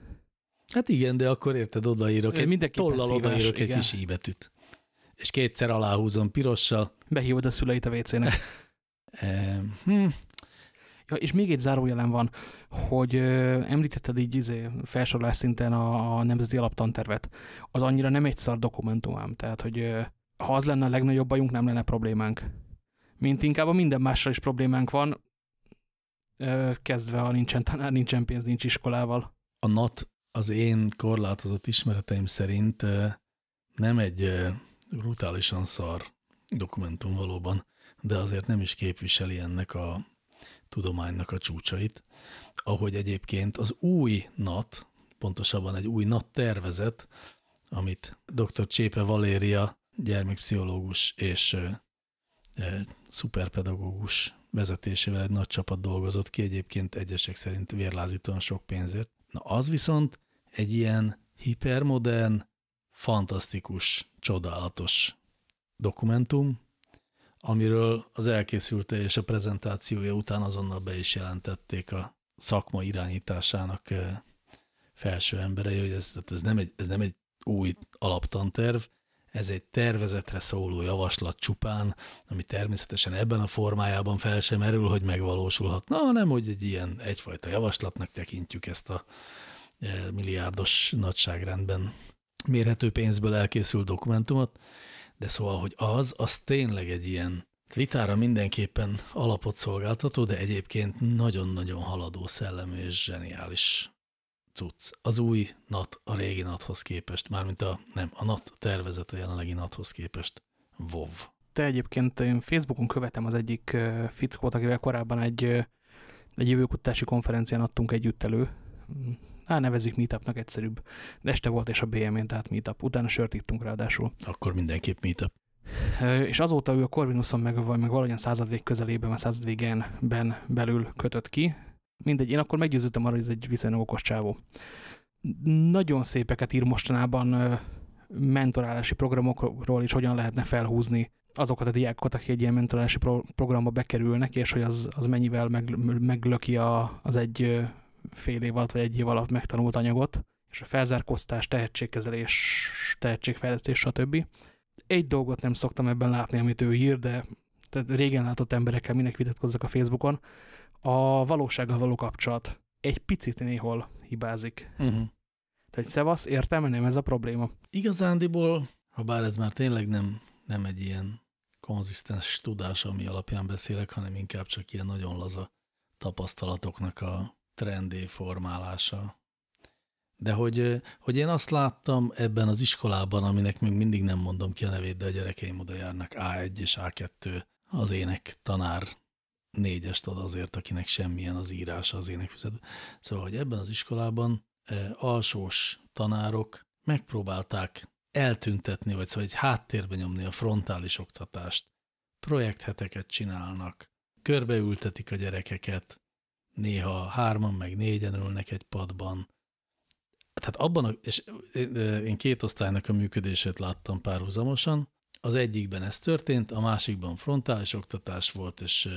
Hát igen, de akkor érted, odaírok egy tollal odaírok egy kis íbetűt. És kétszer aláhúzom pirossal. Behívod a szüleit a WC-nek. <laughs> hm. Ja, és még egy zárójelen van, hogy említetted így izé, felsorolás szinten a, a Nemzeti Alaptantervet. Az annyira nem egy szar dokumentumám, tehát hogy ha az lenne a legnagyobb bajunk, nem lenne problémánk. Mint inkább a minden mással is problémánk van, kezdve a nincsen tanár, nincsen pénz, nincs iskolával. A NAT az én korlátozott ismereteim szerint nem egy brutálisan szar dokumentum valóban, de azért nem is képviseli ennek a tudománynak a csúcsait, ahogy egyébként az új NAT, pontosabban egy új NAT tervezet, amit dr. Csépe Valéria, gyermekpszichológus és szuperpedagógus vezetésével egy nagy csapat dolgozott ki, egyébként egyesek szerint vérlázítóan sok pénzért. Na az viszont egy ilyen hipermodern, fantasztikus, csodálatos dokumentum, amiről az elkészülte és a prezentációja után azonnal be is jelentették a szakma irányításának felső emberei, hogy ez, ez, nem egy, ez nem egy új alaptanterv, ez egy tervezetre szóló javaslat csupán, ami természetesen ebben a formájában fel sem merül, hogy megvalósulhat. Na, nem, hogy egy ilyen egyfajta javaslatnak tekintjük ezt a milliárdos nagyságrendben mérhető pénzből elkészült dokumentumot, de szóval, hogy az, az tényleg egy ilyen vitára mindenképpen alapot szolgáltató, de egyébként nagyon-nagyon haladó szellemű és zseniális cucc. Az új NAT a régi NAT-hoz képest, mármint a, nem, a NAT tervezet a jelenlegi NAT-hoz képest WoW. Te egyébként én Facebookon követem az egyik fickót, akivel korábban egy, egy jövőkutatási konferencián adtunk együtt elő, Á, nevezzük meetupnak egyszerűbb. De este volt és a BM-én, tehát meetup. Utána sört ittunk ráadásul. Akkor mindenképp meetup. És azóta ő a Corvinuson meg, meg valahogyan századvég közelében, a századvégenben belül kötött ki. Mindegy, én akkor meggyőződtem arra, hogy ez egy viszonylag okos csávó. Nagyon szépeket ír mostanában mentorálási programokról is, hogyan lehetne felhúzni azokat a diákokat, akik egy ilyen mentorálási pro programba bekerülnek, és hogy az, az mennyivel meg, meglöki a, az egy fél év alatt vagy egy év alatt megtanult anyagot, és a felzárkóztás, tehetségkezelés, tehetségfejlesztés, stb. Egy dolgot nem szoktam ebben látni, amit ő ír, de tehát régen látott emberekkel minek vitatkozzak a Facebookon, a valósággal való kapcsolat egy picit néhol hibázik. Uh mhm. -huh. Tehát szevasz, értem, nem ez a probléma. Igazándiból, ha bár ez már tényleg nem, nem egy ilyen konzisztens tudás, ami alapján beszélek, hanem inkább csak ilyen nagyon laza tapasztalatoknak a trendé formálása. De hogy, hogy én azt láttam ebben az iskolában, aminek még mindig nem mondom ki a nevét, de a gyerekeim oda járnak A1 és A2, az ének tanár négyest ad azért, akinek semmilyen az írása az énekfüzetben. Szóval, hogy ebben az iskolában e, alsós tanárok megpróbálták eltüntetni, vagy szóval egy háttérbe nyomni a frontális oktatást. Projektheteket csinálnak, körbeültetik a gyerekeket, néha hárman, meg négyen ülnek egy padban. Tehát abban, a, és én két osztálynak a működését láttam párhuzamosan, az egyikben ez történt, a másikban frontális oktatás volt, és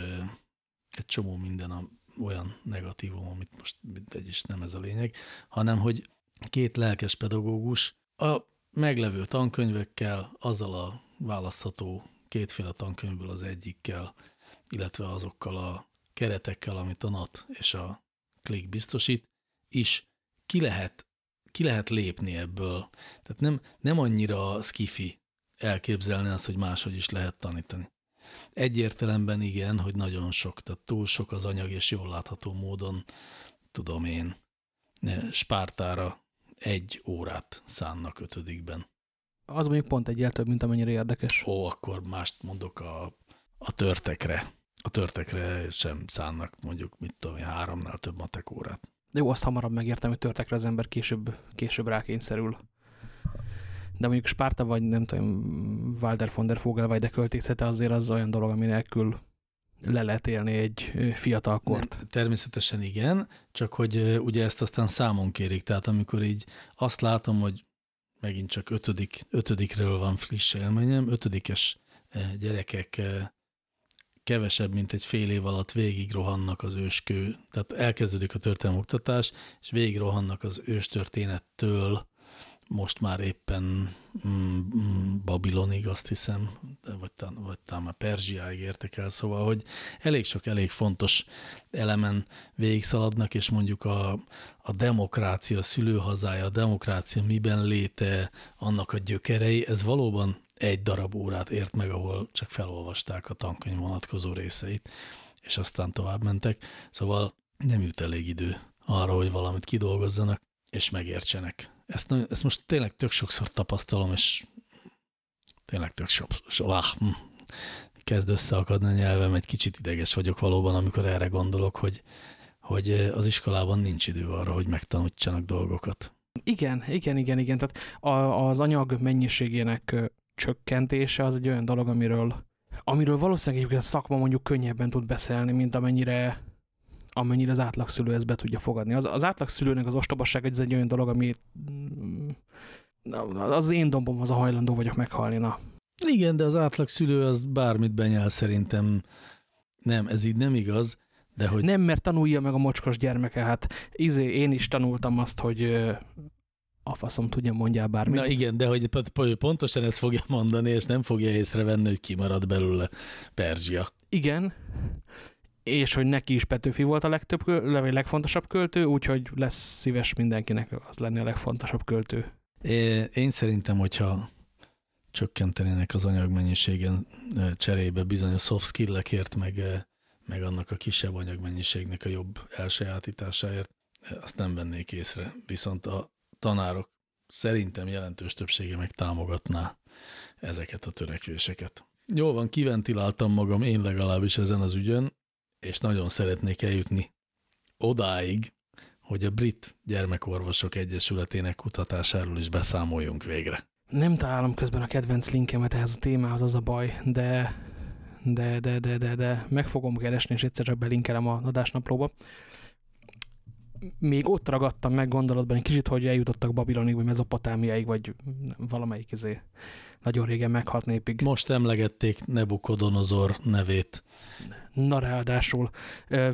egy csomó minden olyan negatívum, amit most egy is nem ez a lényeg, hanem hogy két lelkes pedagógus a meglevő tankönyvekkel, azzal a választható kétféle tankönyvből az egyikkel, illetve azokkal a keretekkel, amit a NAT és a Click biztosít, is ki lehet, ki lehet lépni ebből. Tehát nem, nem annyira skifi elképzelni azt, hogy máshogy is lehet tanítani. Egy értelemben igen, hogy nagyon sok, tehát túl sok az anyag, és jól látható módon, tudom én, Spártára egy órát szánnak ötödikben. Az mondjuk pont egyel több, mint amennyire érdekes. Ó, akkor mást mondok a, a törtekre a törtekre sem szánnak mondjuk, mit tudom háromnál több matek órát. De jó, azt hamarabb megértem, hogy törtekre az ember később, később rákényszerül. De mondjuk Spárta vagy nem tudom, Walder von der Vogel vagy de költészete azért az olyan dolog, ami nélkül le lehet élni egy fiatalkort. Nem, természetesen igen, csak hogy ugye ezt aztán számon kérik, tehát amikor így azt látom, hogy megint csak ötödik, ötödikről van friss élményem, ötödikes gyerekek kevesebb, mint egy fél év alatt végig rohannak az őskő, tehát elkezdődik a történelmi oktatás, és végig rohannak az őstörténettől most már éppen mm, mm, Babilonig, azt hiszem, vagy, vagy talán már Perzsiáig értek el, szóval, hogy elég sok, elég fontos elemen végigszaladnak, és mondjuk a, a demokrácia szülőhazája, a demokrácia miben léte, annak a gyökerei, ez valóban egy darab órát ért meg, ahol csak felolvasták a tankönyv vonatkozó részeit, és aztán tovább mentek. Szóval nem jut elég idő arra, hogy valamit kidolgozzanak, és megértsenek. Ezt, ezt most tényleg tök sokszor tapasztalom, és tényleg tök sokszor, ah, hm. kezd összeakadni a nyelvem, egy kicsit ideges vagyok valóban, amikor erre gondolok, hogy, hogy az iskolában nincs idő arra, hogy megtanítsanak dolgokat. Igen, igen, igen, igen. Tehát a, az anyag mennyiségének csökkentése az egy olyan dolog, amiről, amiről valószínűleg a szakma mondjuk könnyebben tud beszélni, mint amennyire amennyire az átlagszülő ezt be tudja fogadni. Az, az átlagszülőnek az ostobaság ez egy olyan dolog, ami mm, az én dombomhoz a hajlandó vagyok meghalni. Na. Igen, de az átlagszülő az bármit benyel szerintem. Nem, ez így nem igaz. De hogy... Nem, mert tanulja meg a mocskos gyermeke. Hát izé, én is tanultam azt, hogy a faszom tudja mondjál bármit. Na igen, de hogy pontosan ezt fogja mondani, és nem fogja észrevenni, hogy kimarad belőle Perzsia. Igen, és hogy neki is Petőfi volt a legtöbb, legfontosabb költő, úgyhogy lesz szíves mindenkinek az lenni a legfontosabb költő. Én szerintem, hogyha csökkentenének az anyagmennyiségen cserébe bizonyos soft skill-ekért, meg, meg annak a kisebb anyagmennyiségnek a jobb elsajátításáért, azt nem vennék észre. Viszont a tanárok szerintem jelentős többsége meg támogatná ezeket a törekvéseket. Jól van, kiventiláltam magam én legalábbis ezen az ügyön, és nagyon szeretnék eljutni odáig, hogy a Brit Gyermekorvosok Egyesületének kutatásáról is beszámoljunk végre. Nem találom közben a kedvenc linkemet ehhez a témához, az a baj, de, de, de, de, de, de meg fogom keresni, és egyszer csak belinkelem a adásnaplóba. Még ott ragadtam meg gondolatban egy kicsit, hogy eljutottak Babilonig, vagy Mezopotámiáig, vagy valamelyik izé nagyon régen meghalt népig. Most emlegették Nebukodonozor nevét. Na ráadásul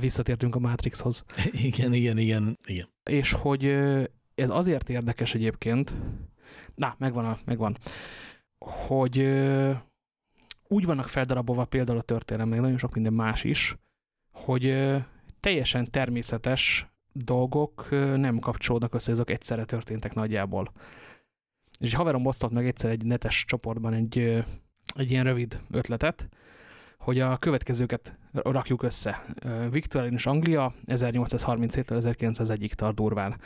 visszatértünk a Matrixhoz. <laughs> Igen, igen, igen, igen. És hogy ez azért érdekes egyébként, na, megvan, megvan, hogy úgy vannak feldarabolva például a történelem, meg nagyon sok minden más is, hogy teljesen természetes dolgok nem kapcsolódnak össze, ezek egyszerre történtek nagyjából. És egy haverom osztott meg egyszer egy netes csoportban egy, egy ilyen rövid ötletet, hogy a következőket rakjuk össze. Viktoriánus Anglia 1837-től 1901-ig tart durván.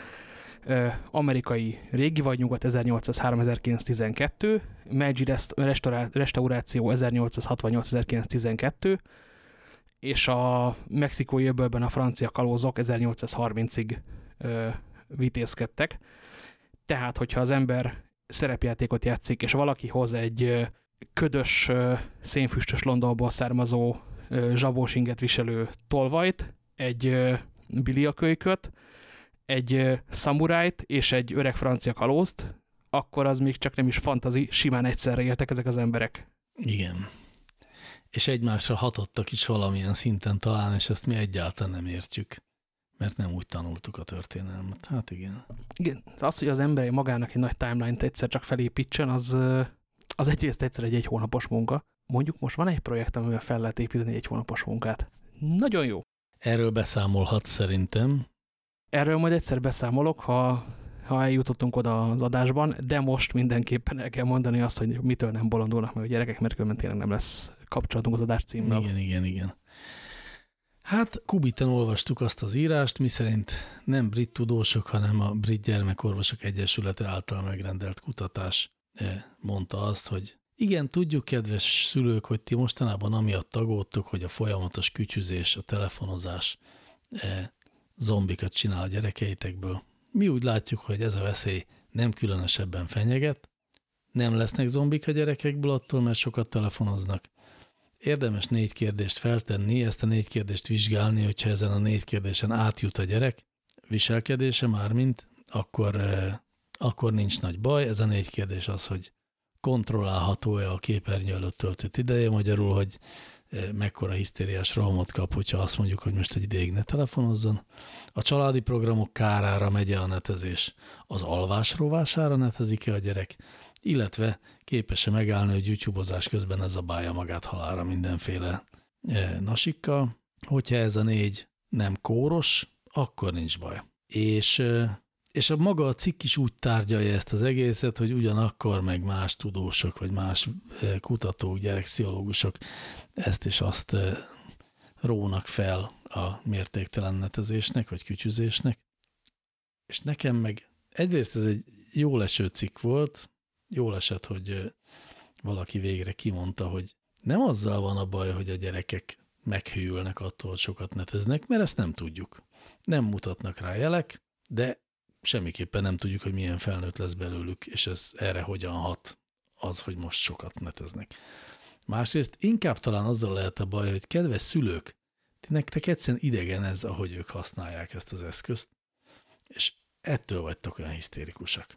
Amerikai régi vagy nyugat 1803-1912, Meiji restauráció 1868-1912, és a mexikói öbölben a francia kalózok 1830-ig vitézkedtek. Tehát, hogyha az ember szerepjátékot játszik, és valaki hoz egy ködös, szénfüstös Londonból származó zsabós inget viselő tolvajt, egy biliakölyköt, egy szamurájt és egy öreg francia kalózt, akkor az még csak nem is fantazi, simán egyszerre éltek ezek az emberek. Igen. És egymásra hatottak is valamilyen szinten talán, és ezt mi egyáltalán nem értjük. Mert nem úgy tanultuk a történelmet. Hát igen. Igen, az, hogy az emberi magának egy nagy timeline-t egyszer csak felépítsen, az, az egyrészt egyszer egy egy hónapos munka. Mondjuk most van egy projekt, amivel fel lehet építeni egy hónapos munkát. Nagyon jó. Erről beszámolhat szerintem. Erről majd egyszer beszámolok, ha, ha eljutottunk oda az adásban, de most mindenképpen el kell mondani azt, hogy mitől nem bolondulnak meg a gyerekek, mert különben tényleg nem lesz kapcsolatunk az adás címmel. Igen, igen, igen. Hát Kubiten olvastuk azt az írást, miszerint nem brit tudósok, hanem a Brit Gyermekorvosok Egyesülete által megrendelt kutatás mondta azt, hogy igen, tudjuk, kedves szülők, hogy ti mostanában amiatt tagódtok, hogy a folyamatos kütyüzés, a telefonozás e, zombikat csinál a gyerekeitekből. Mi úgy látjuk, hogy ez a veszély nem különösebben fenyeget, nem lesznek zombik a gyerekekből attól, mert sokat telefonoznak, érdemes négy kérdést feltenni, ezt a négy kérdést vizsgálni, hogyha ezen a négy kérdésen átjut a gyerek. Viselkedése mármint, akkor, eh, akkor nincs nagy baj. Ez a négy kérdés az, hogy kontrollálható-e a képernyő előtt töltött ideje, magyarul, hogy mekkora hisztériás rohamot kap, hogyha azt mondjuk, hogy most egy ideig ne telefonozzon. A családi programok kárára megy -e a netezés, az alvás rovására netezik-e a gyerek, illetve képes-e megállni, hogy YouTube-ozás közben ez a bája magát halára mindenféle nasikkal. Hogyha ez a négy nem kóros, akkor nincs baj. És és a maga a cikk is úgy tárgyalja ezt az egészet, hogy ugyanakkor meg más tudósok, vagy más eh, kutatók, gyerekpszichológusok ezt és azt eh, rónak fel a mértéktelen netezésnek, vagy kütyüzésnek. És nekem meg egyrészt ez egy jó leső cikk volt, jól esett, hogy eh, valaki végre kimondta, hogy nem azzal van a baj, hogy a gyerekek meghűlnek attól, hogy sokat neteznek, mert ezt nem tudjuk. Nem mutatnak rá jelek, de semmiképpen nem tudjuk, hogy milyen felnőtt lesz belőlük, és ez erre hogyan hat az, hogy most sokat neteznek. Másrészt inkább talán azzal lehet a baj, hogy kedves szülők, nektek egyszerűen idegen ez, ahogy ők használják ezt az eszközt, és ettől vagytok olyan hisztérikusak.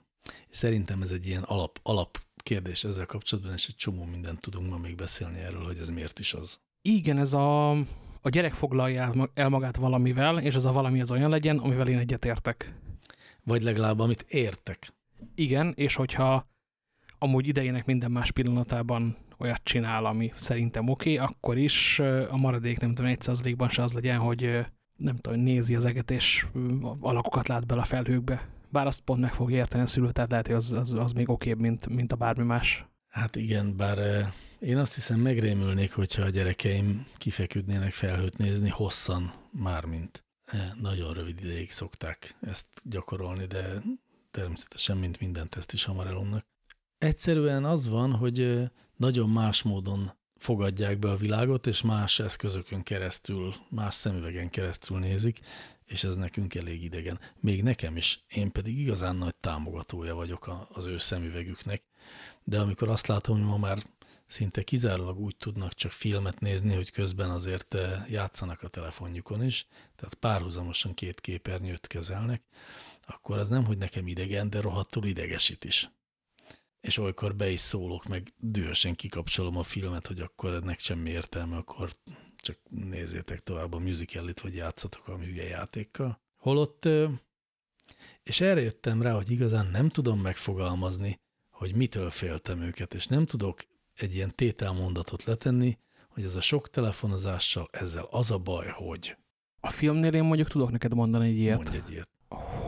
Szerintem ez egy ilyen alap, alap kérdés ezzel kapcsolatban, és egy csomó mindent tudunk ma még beszélni erről, hogy ez miért is az. Igen, ez a, a gyerek foglalja el magát valamivel, és ez a valami az olyan legyen, amivel én egyetértek. Vagy legalább amit értek. Igen, és hogyha amúgy idejének minden más pillanatában olyat csinál, ami szerintem oké, okay, akkor is a maradék nem tudom, egy ban se az legyen, hogy nem tudom, nézi az eget, és alakokat lát bele a felhőkbe. Bár azt pont meg fog érteni a szülő, tehát lehet, hogy az, az, az még oké, mint, mint a bármi más. Hát igen, bár én azt hiszem megrémülnék, hogyha a gyerekeim kifeküdnének felhőt nézni hosszan, mármint nagyon rövid ideig szokták ezt gyakorolni, de természetesen mint mindent ezt is hamar elunnak. Egyszerűen az van, hogy nagyon más módon fogadják be a világot, és más eszközökön keresztül, más szemüvegen keresztül nézik, és ez nekünk elég idegen. Még nekem is, én pedig igazán nagy támogatója vagyok az ő szemüvegüknek, de amikor azt látom, hogy ma már szinte kizárólag úgy tudnak csak filmet nézni, hogy közben azért eh, játszanak a telefonjukon is, tehát párhuzamosan két képernyőt kezelnek, akkor az nem, hogy nekem idegen, de rohadtul idegesít is. És olykor be is szólok, meg dühösen kikapcsolom a filmet, hogy akkor ennek semmi értelme, akkor csak nézzétek tovább a musicalit, vagy játszatok a hülye játékkal. Holott, eh, és erre jöttem rá, hogy igazán nem tudom megfogalmazni, hogy mitől féltem őket, és nem tudok egy ilyen tételmondatot letenni, hogy ez a sok telefonozással, ezzel az a baj, hogy... A filmnél én mondjuk tudok neked mondani egy ilyet. Mondj egy ilyet.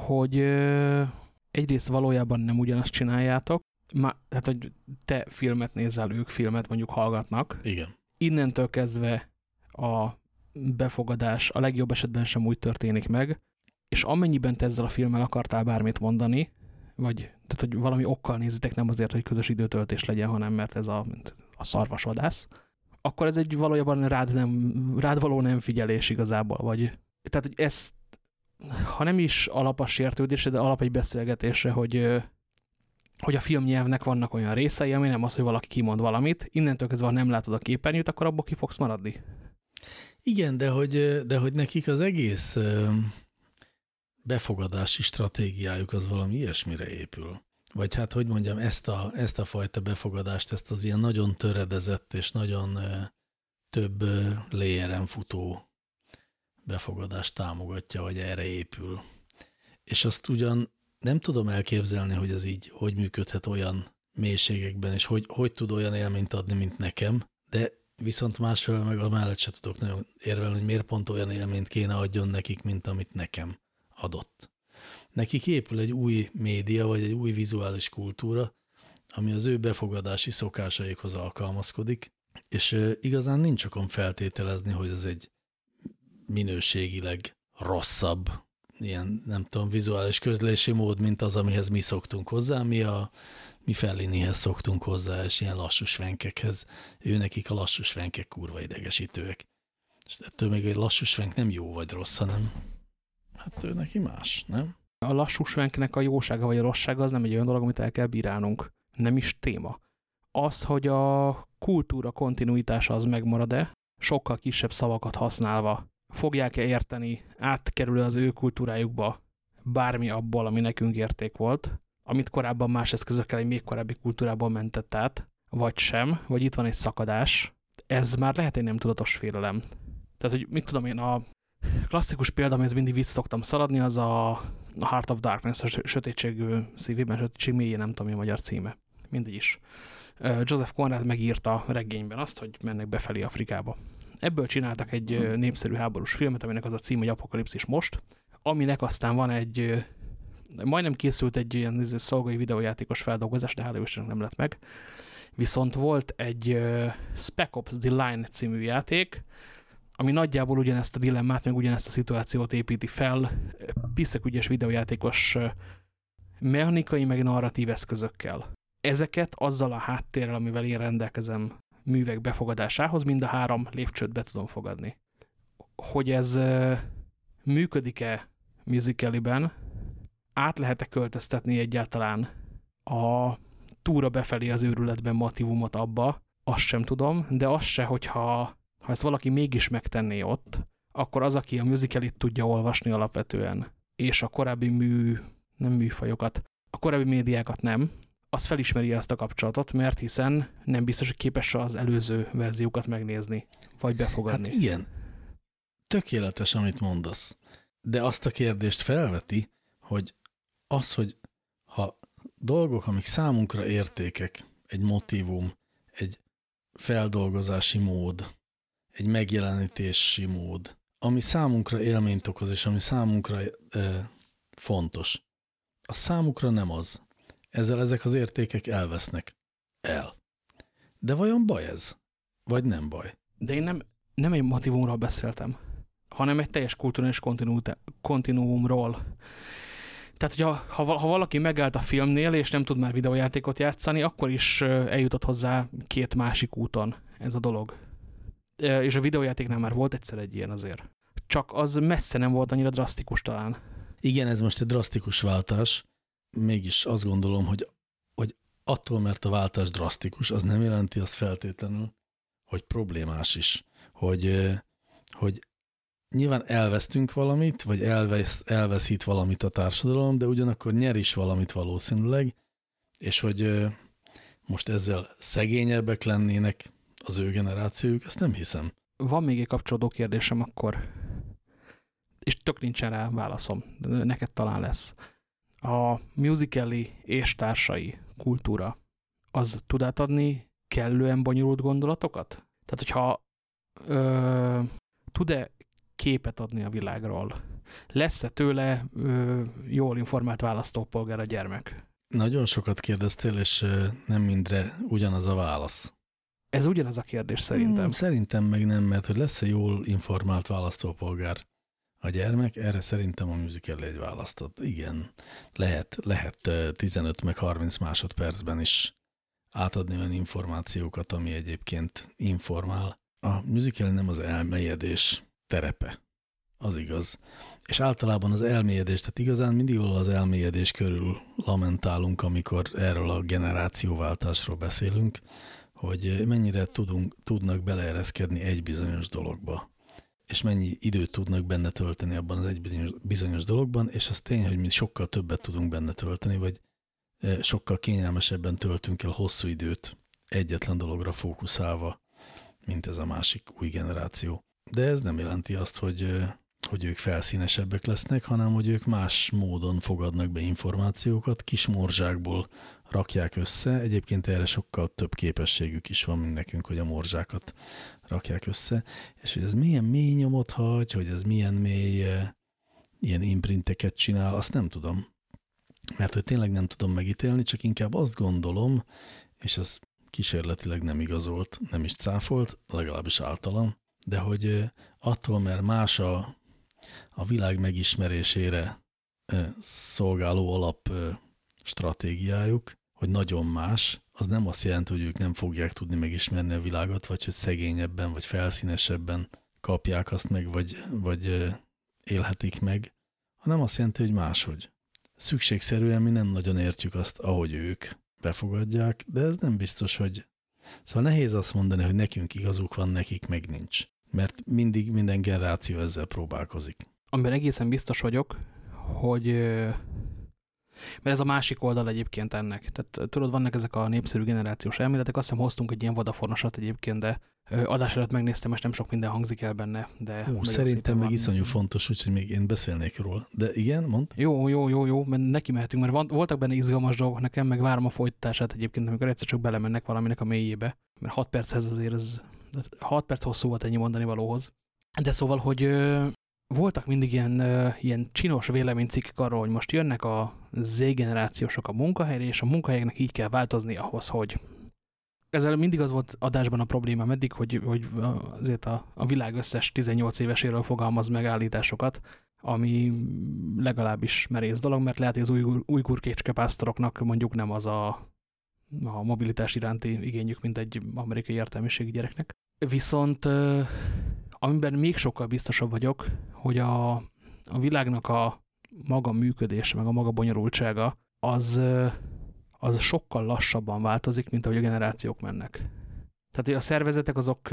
Hogy ö, egyrészt valójában nem ugyanazt csináljátok, Má, hát, hogy te filmet nézel, ők filmet mondjuk hallgatnak. Igen. Innentől kezdve a befogadás a legjobb esetben sem úgy történik meg, és amennyiben te ezzel a filmmel akartál bármit mondani, vagy tehát, hogy valami okkal nézitek, nem azért, hogy közös időtöltés legyen, hanem mert ez a, a szarvasvadász, akkor ez egy valójában rád, nem, rád való nem figyelés igazából, vagy? Tehát, hogy ezt ha nem is alap a sértődésre, de alap egy beszélgetésre, hogy, hogy a filmnyelvnek vannak olyan részei, ami nem az, hogy valaki kimond valamit, innentől kezdve, ha nem látod a képernyőt, akkor abból ki fogsz maradni. Igen, de hogy, de hogy nekik az egész befogadási stratégiájuk az valami ilyesmire épül. Vagy hát, hogy mondjam, ezt a, ezt a fajta befogadást, ezt az ilyen nagyon töredezett és nagyon több léjeren futó befogadást támogatja, vagy erre épül. És azt ugyan nem tudom elképzelni, hogy ez így hogy működhet olyan mélységekben, és hogy, hogy tud olyan élményt adni, mint nekem, de viszont másfél meg a mellett se tudok nagyon érvelni, hogy miért pont olyan élményt kéne adjon nekik, mint amit nekem adott. Nekik épül egy új média, vagy egy új vizuális kultúra, ami az ő befogadási szokásaikhoz alkalmazkodik, és igazán nincs okom feltételezni, hogy ez egy minőségileg rosszabb, ilyen, nem tudom, vizuális közlési mód, mint az, amihez mi szoktunk hozzá, mi a mi Fellinihez szoktunk hozzá, és ilyen lassú svenkekhez. Ő nekik a lassú svenkek kurva idegesítőek. És ettől még egy lassú svenk nem jó vagy rossz, hanem Hát ő neki más, nem? A lassú svenknek a jósága vagy a rosszága az nem egy olyan dolog, amit el kell bírálnunk. Nem is téma. Az, hogy a kultúra kontinuitása az megmarad-e, sokkal kisebb szavakat használva fogják-e érteni, átkerül az ő kultúrájukba bármi abból, ami nekünk érték volt, amit korábban más eszközökkel egy még korábbi kultúrából mentett át, vagy sem, vagy itt van egy szakadás. ez már lehet egy nem tudatos félelem. Tehát, hogy mit tudom én, a klasszikus példa, amihez mindig vissza szoktam szaladni, az a, Heart of Darkness, a sötétség szívében, sötétség mélyén, nem tudom, mi a magyar címe. Mindegy is. Joseph Conrad megírta regényben azt, hogy mennek befelé Afrikába. Ebből csináltak egy népszerű háborús filmet, aminek az a cím, hogy Apokalipszis most, aminek aztán van egy, majdnem készült egy ilyen szolgai videójátékos feldolgozás, de hála nem lett meg. Viszont volt egy Spec Ops The Line című játék, ami nagyjából ugyanezt a dilemmát, meg ugyanezt a szituációt építi fel, piszek ügyes videójátékos mechanikai, meg narratív eszközökkel. Ezeket azzal a háttérrel, amivel én rendelkezem művek befogadásához, mind a három lépcsőt be tudom fogadni. Hogy ez működik-e musicaliben, át lehet-e költöztetni egyáltalán a túra befelé az őrületben motivumot abba, azt sem tudom, de az se, hogyha ha ezt valaki mégis megtenné ott, akkor az, aki a musicalit tudja olvasni alapvetően, és a korábbi mű, nem műfajokat, a korábbi médiákat nem, az felismeri ezt a kapcsolatot, mert hiszen nem biztos, hogy képes az előző verziókat megnézni, vagy befogadni. Hát igen, tökéletes, amit mondasz. De azt a kérdést felveti, hogy az, hogy ha dolgok, amik számunkra értékek, egy motivum, egy feldolgozási mód, egy megjelenítési mód, ami számunkra élményt okoz, és ami számunkra e, fontos. A számukra nem az. Ezzel ezek az értékek elvesznek. El. De vajon baj ez? Vagy nem baj? De én nem, nem egy motivumról beszéltem, hanem egy teljes kulturális kontinuumról. Tehát, hogyha ha, ha valaki megállt a filmnél, és nem tud már videójátékot játszani, akkor is eljutott hozzá két másik úton ez a dolog és a videójátéknál már volt egyszer egy ilyen azért. Csak az messze nem volt annyira drasztikus talán. Igen, ez most egy drasztikus váltás. Mégis azt gondolom, hogy, hogy attól, mert a váltás drasztikus, az nem jelenti azt feltétlenül, hogy problémás is. Hogy, hogy nyilván elvesztünk valamit, vagy elvesz, elveszít valamit a társadalom, de ugyanakkor nyer is valamit valószínűleg, és hogy most ezzel szegényebbek lennének, az ő generációjuk, ezt nem hiszem. Van még egy kapcsolódó kérdésem akkor, és tök nincsen rá válaszom, neked talán lesz. A musicali és társai kultúra, az tud átadni kellően bonyolult gondolatokat? Tehát, hogyha tud-e képet adni a világról? Lesz-e tőle ö, jól informált választópolgár a gyermek? Nagyon sokat kérdeztél, és nem mindre ugyanaz a válasz. Ez ugyanaz a kérdés szerintem. Hmm, szerintem meg nem, mert hogy lesz-e jól informált választópolgár a gyermek, erre szerintem a musical egy választott. Igen, lehet, lehet 15 meg 30 másodpercben is átadni olyan információkat, ami egyébként informál. A musical nem az elmélyedés terepe, az igaz. És általában az elmélyedés, tehát igazán mindig az elmélyedés körül lamentálunk, amikor erről a generációváltásról beszélünk, hogy mennyire tudunk, tudnak beleereszkedni egy bizonyos dologba, és mennyi időt tudnak benne tölteni abban az egy bizonyos, bizonyos dologban, és az tény, hogy mi sokkal többet tudunk benne tölteni, vagy e, sokkal kényelmesebben töltünk el hosszú időt egyetlen dologra fókuszálva, mint ez a másik új generáció. De ez nem jelenti azt, hogy, e, hogy ők felszínesebbek lesznek, hanem hogy ők más módon fogadnak be információkat, kis morzsákból rakják össze. Egyébként erre sokkal több képességük is van, mint nekünk, hogy a morzsákat rakják össze. És hogy ez milyen mély nyomot hagy, hogy ez milyen mély eh, ilyen imprinteket csinál, azt nem tudom. Mert hogy tényleg nem tudom megítélni, csak inkább azt gondolom, és ez kísérletileg nem igazolt, nem is cáfolt, legalábbis általam, de hogy eh, attól, mert más a, a világ megismerésére szolgáló alap stratégiájuk, hogy nagyon más, az nem azt jelenti, hogy ők nem fogják tudni megismerni a világot, vagy hogy szegényebben, vagy felszínesebben kapják azt meg, vagy, vagy élhetik meg, hanem azt jelenti, hogy máshogy. Szükségszerűen mi nem nagyon értjük azt, ahogy ők befogadják, de ez nem biztos, hogy... Szóval nehéz azt mondani, hogy nekünk igazuk van, nekik meg nincs. Mert mindig minden generáció ezzel próbálkozik. Amiben egészen biztos vagyok, hogy Mert ez a másik oldal egyébként ennek. Tehát tudod, vannak ezek a népszerű generációs elméletek, azt hiszem hoztunk egy ilyen vadafornosat egyébként, de adás előtt megnéztem, és nem sok minden hangzik el benne. De Ó, szerintem meg iszonyú fontos, úgyhogy még én beszélnék róla. De igen, mond. Jó, jó, jó, jó, mert neki mehetünk, mert van, voltak benne izgalmas dolgok nekem, meg várom a folytatását egyébként, amikor egyszer csak belemennek valaminek a mélyébe. Mert 6 perchez azért ez 6 perc hosszú volt ennyi mondani valóhoz. De szóval, hogy voltak mindig ilyen, ilyen csinos véleménycikkek arról, hogy most jönnek a Z-generációsok a munkahelyre, és a munkahelyeknek így kell változni ahhoz, hogy ezzel mindig az volt adásban a probléma eddig, hogy, hogy azért a, a világ összes 18 éveséről fogalmaz meg állításokat, ami legalábbis merész dolog, mert lehet, hogy az új, új kurkécskepásztoroknak mondjuk nem az a, a mobilitás iránti igényük, mint egy amerikai értelmiségi gyereknek. Viszont amiben még sokkal biztosabb vagyok, hogy a, a világnak a maga működése, meg a maga bonyolultsága, az, az sokkal lassabban változik, mint ahogy a generációk mennek. Tehát, hogy a szervezetek azok,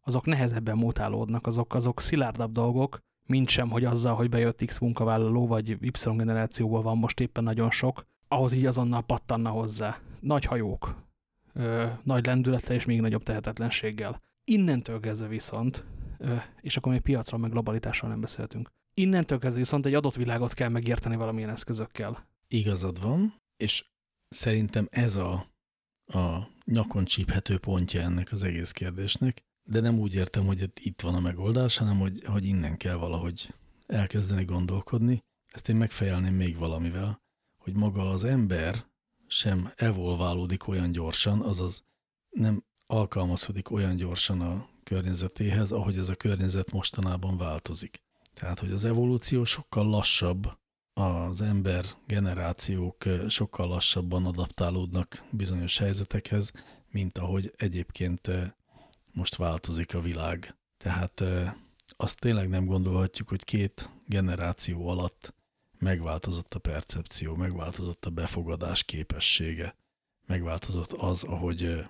azok nehezebben mutálódnak, azok, azok szilárdabb dolgok, mint sem, hogy azzal, hogy bejött X munkavállaló, vagy Y generációból van most éppen nagyon sok, ahhoz így azonnal pattanna hozzá. Nagy hajók, nagy lendülettel és még nagyobb tehetetlenséggel. Innentől kezdve viszont és akkor még piacról, meg globalitásról nem beszéltünk. Innentől kezdve viszont egy adott világot kell megérteni valamilyen eszközökkel. Igazad van, és szerintem ez a, a nyakon csíphető pontja ennek az egész kérdésnek, de nem úgy értem, hogy itt van a megoldás, hanem hogy, hogy innen kell valahogy elkezdeni gondolkodni. Ezt én megfejelném még valamivel, hogy maga az ember sem evolválódik olyan gyorsan, azaz nem alkalmazkodik olyan gyorsan a környezetéhez, ahogy ez a környezet mostanában változik. Tehát, hogy az evolúció sokkal lassabb, az ember generációk sokkal lassabban adaptálódnak bizonyos helyzetekhez, mint ahogy egyébként most változik a világ. Tehát azt tényleg nem gondolhatjuk, hogy két generáció alatt megváltozott a percepció, megváltozott a befogadás képessége, megváltozott az, ahogy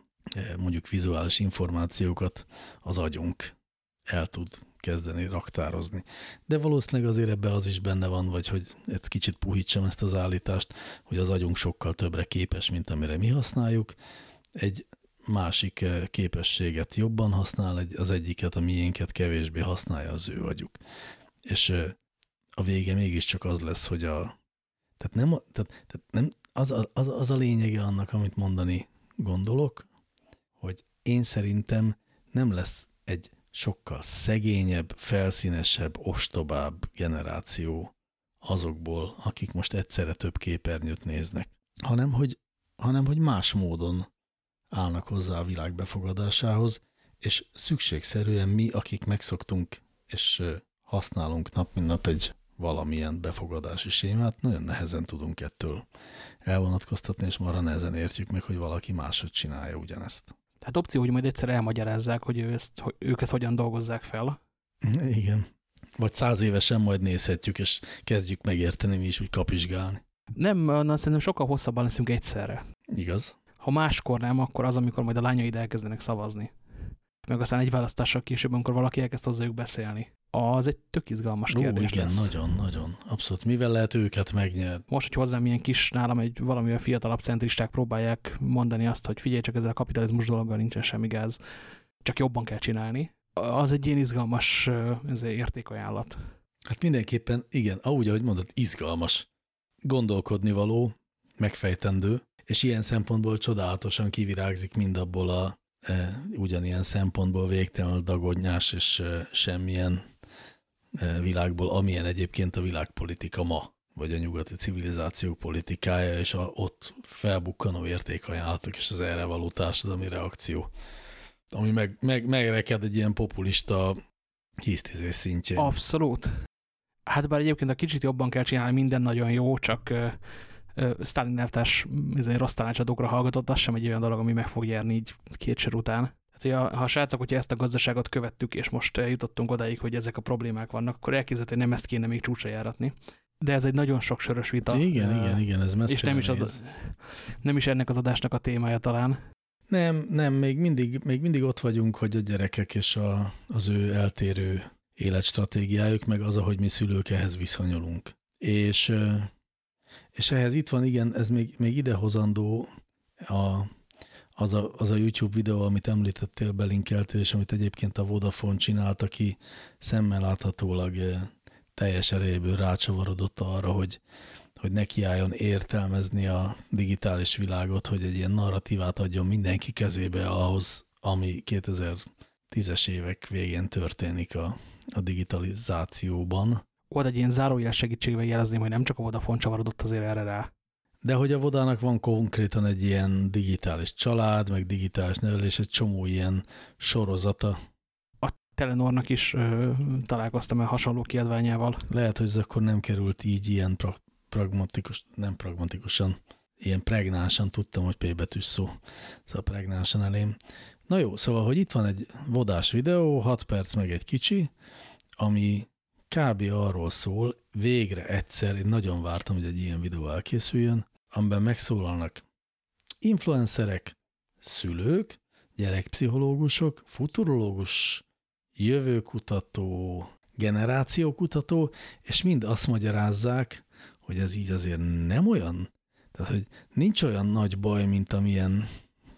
mondjuk vizuális információkat az agyunk el tud kezdeni raktározni. De valószínűleg azért ebbe az is benne van, vagy hogy egy kicsit puhítsam ezt az állítást, hogy az agyunk sokkal többre képes, mint amire mi használjuk. Egy másik képességet jobban használ, az egyiket, a miénket kevésbé használja az ő agyuk. És a vége mégiscsak az lesz, hogy a tehát nem, tehát, tehát nem az, az, az a lényege annak, amit mondani gondolok, hogy én szerintem nem lesz egy sokkal szegényebb, felszínesebb, ostobább generáció azokból, akik most egyszerre több képernyőt néznek, hanem hogy, hanem hogy más módon állnak hozzá a világ befogadásához, és szükségszerűen mi, akik megszoktunk és használunk nap mint nap egy valamilyen befogadási sémát, nagyon nehezen tudunk ettől elvonatkoztatni, és marha nehezen értjük meg, hogy valaki máshogy csinálja ugyanezt. Tehát opció, hogy majd egyszer elmagyarázzák, hogy, ő ezt, hogy ők ezt hogyan dolgozzák fel. Igen. Vagy száz évesen majd nézhetjük, és kezdjük megérteni mi is úgy kapizsgálni. Nem, na, szerintem sokkal hosszabban leszünk egyszerre. Igaz. Ha máskor nem, akkor az, amikor majd a lányaid elkezdenek szavazni. Meg aztán egy választással később, amikor valaki elkezd hozzájuk beszélni az egy tök izgalmas Ó, kérdés igen, lesz. nagyon, nagyon. Abszolút. Mivel lehet őket megnyerni? Most, hogy hozzám ilyen kis, nálam egy valamivel fiatalabb centristák próbálják mondani azt, hogy figyelj csak ezzel a kapitalizmus dologgal nincsen semmi gáz, csak jobban kell csinálni. Az egy ilyen izgalmas ez értékajánlat. Hát mindenképpen, igen, ahogy, ahogy mondod, izgalmas. Gondolkodni való, megfejtendő, és ilyen szempontból csodálatosan kivirágzik mind abból a ugyanilyen szempontból végtelenül dagodnyás és semmilyen világból, amilyen egyébként a világpolitika ma, vagy a nyugati civilizáció politikája, és a ott felbukkanó értékajánlatok, és az erre való társadalmi reakció, ami meg, meg, megreked egy ilyen populista hisztizés szintjén. Abszolút. Hát bár egyébként a kicsit jobban kell csinálni, minden nagyon jó, csak Stalin elvtárs rossz tanácsadókra hallgatott, az sem egy olyan dolog, ami meg fog járni így két sor után. Hát, ha, a srácok, hogyha ezt a gazdaságot követtük, és most jutottunk odáig, hogy ezek a problémák vannak, akkor elképzelhető, hogy nem ezt kéne még csúcsra járatni. De ez egy nagyon sok sörös vita. Igen, uh, igen, igen, ez messze És nem is, az, nem is ennek az adásnak a témája talán. Nem, nem, még mindig, még mindig ott vagyunk, hogy a gyerekek és a, az ő eltérő életstratégiájuk, meg az, ahogy mi szülők ehhez viszonyulunk. És És ehhez itt van, igen, ez még, még idehozandó a, az, a, az a YouTube videó, amit említettél, belinkeltél, és amit egyébként a Vodafone csinált, aki szemmel láthatólag eh, teljes erejéből rácsavarodott arra, hogy, hogy nekiálljon értelmezni a digitális világot, hogy egy ilyen narratívát adjon mindenki kezébe ahhoz, ami 2010-es évek végén történik a, a digitalizációban. Volt egy ilyen zárójel segítségvel jelezném, hogy nem csak a Vodafone csavarodott azért erre rá. De hogy a Vodának van konkrétan egy ilyen digitális család, meg digitális nevelés, egy csomó ilyen sorozata. A Telenornak is ö, találkoztam el hasonló kiadványával. Lehet, hogy ez akkor nem került így ilyen pra pragmatikus, nem pragmatikusan, ilyen pregnánsan tudtam, hogy P betűs szó, szóval pregnánsan elém. Na jó, szóval, hogy itt van egy vodás videó, 6 perc meg egy kicsi, ami kb. arról szól, végre egyszer, én nagyon vártam, hogy egy ilyen videó elkészüljön, amiben megszólalnak influencerek, szülők, gyerekpszichológusok, futurológus, jövőkutató, generációkutató, és mind azt magyarázzák, hogy ez így azért nem olyan, tehát hogy nincs olyan nagy baj, mint amilyen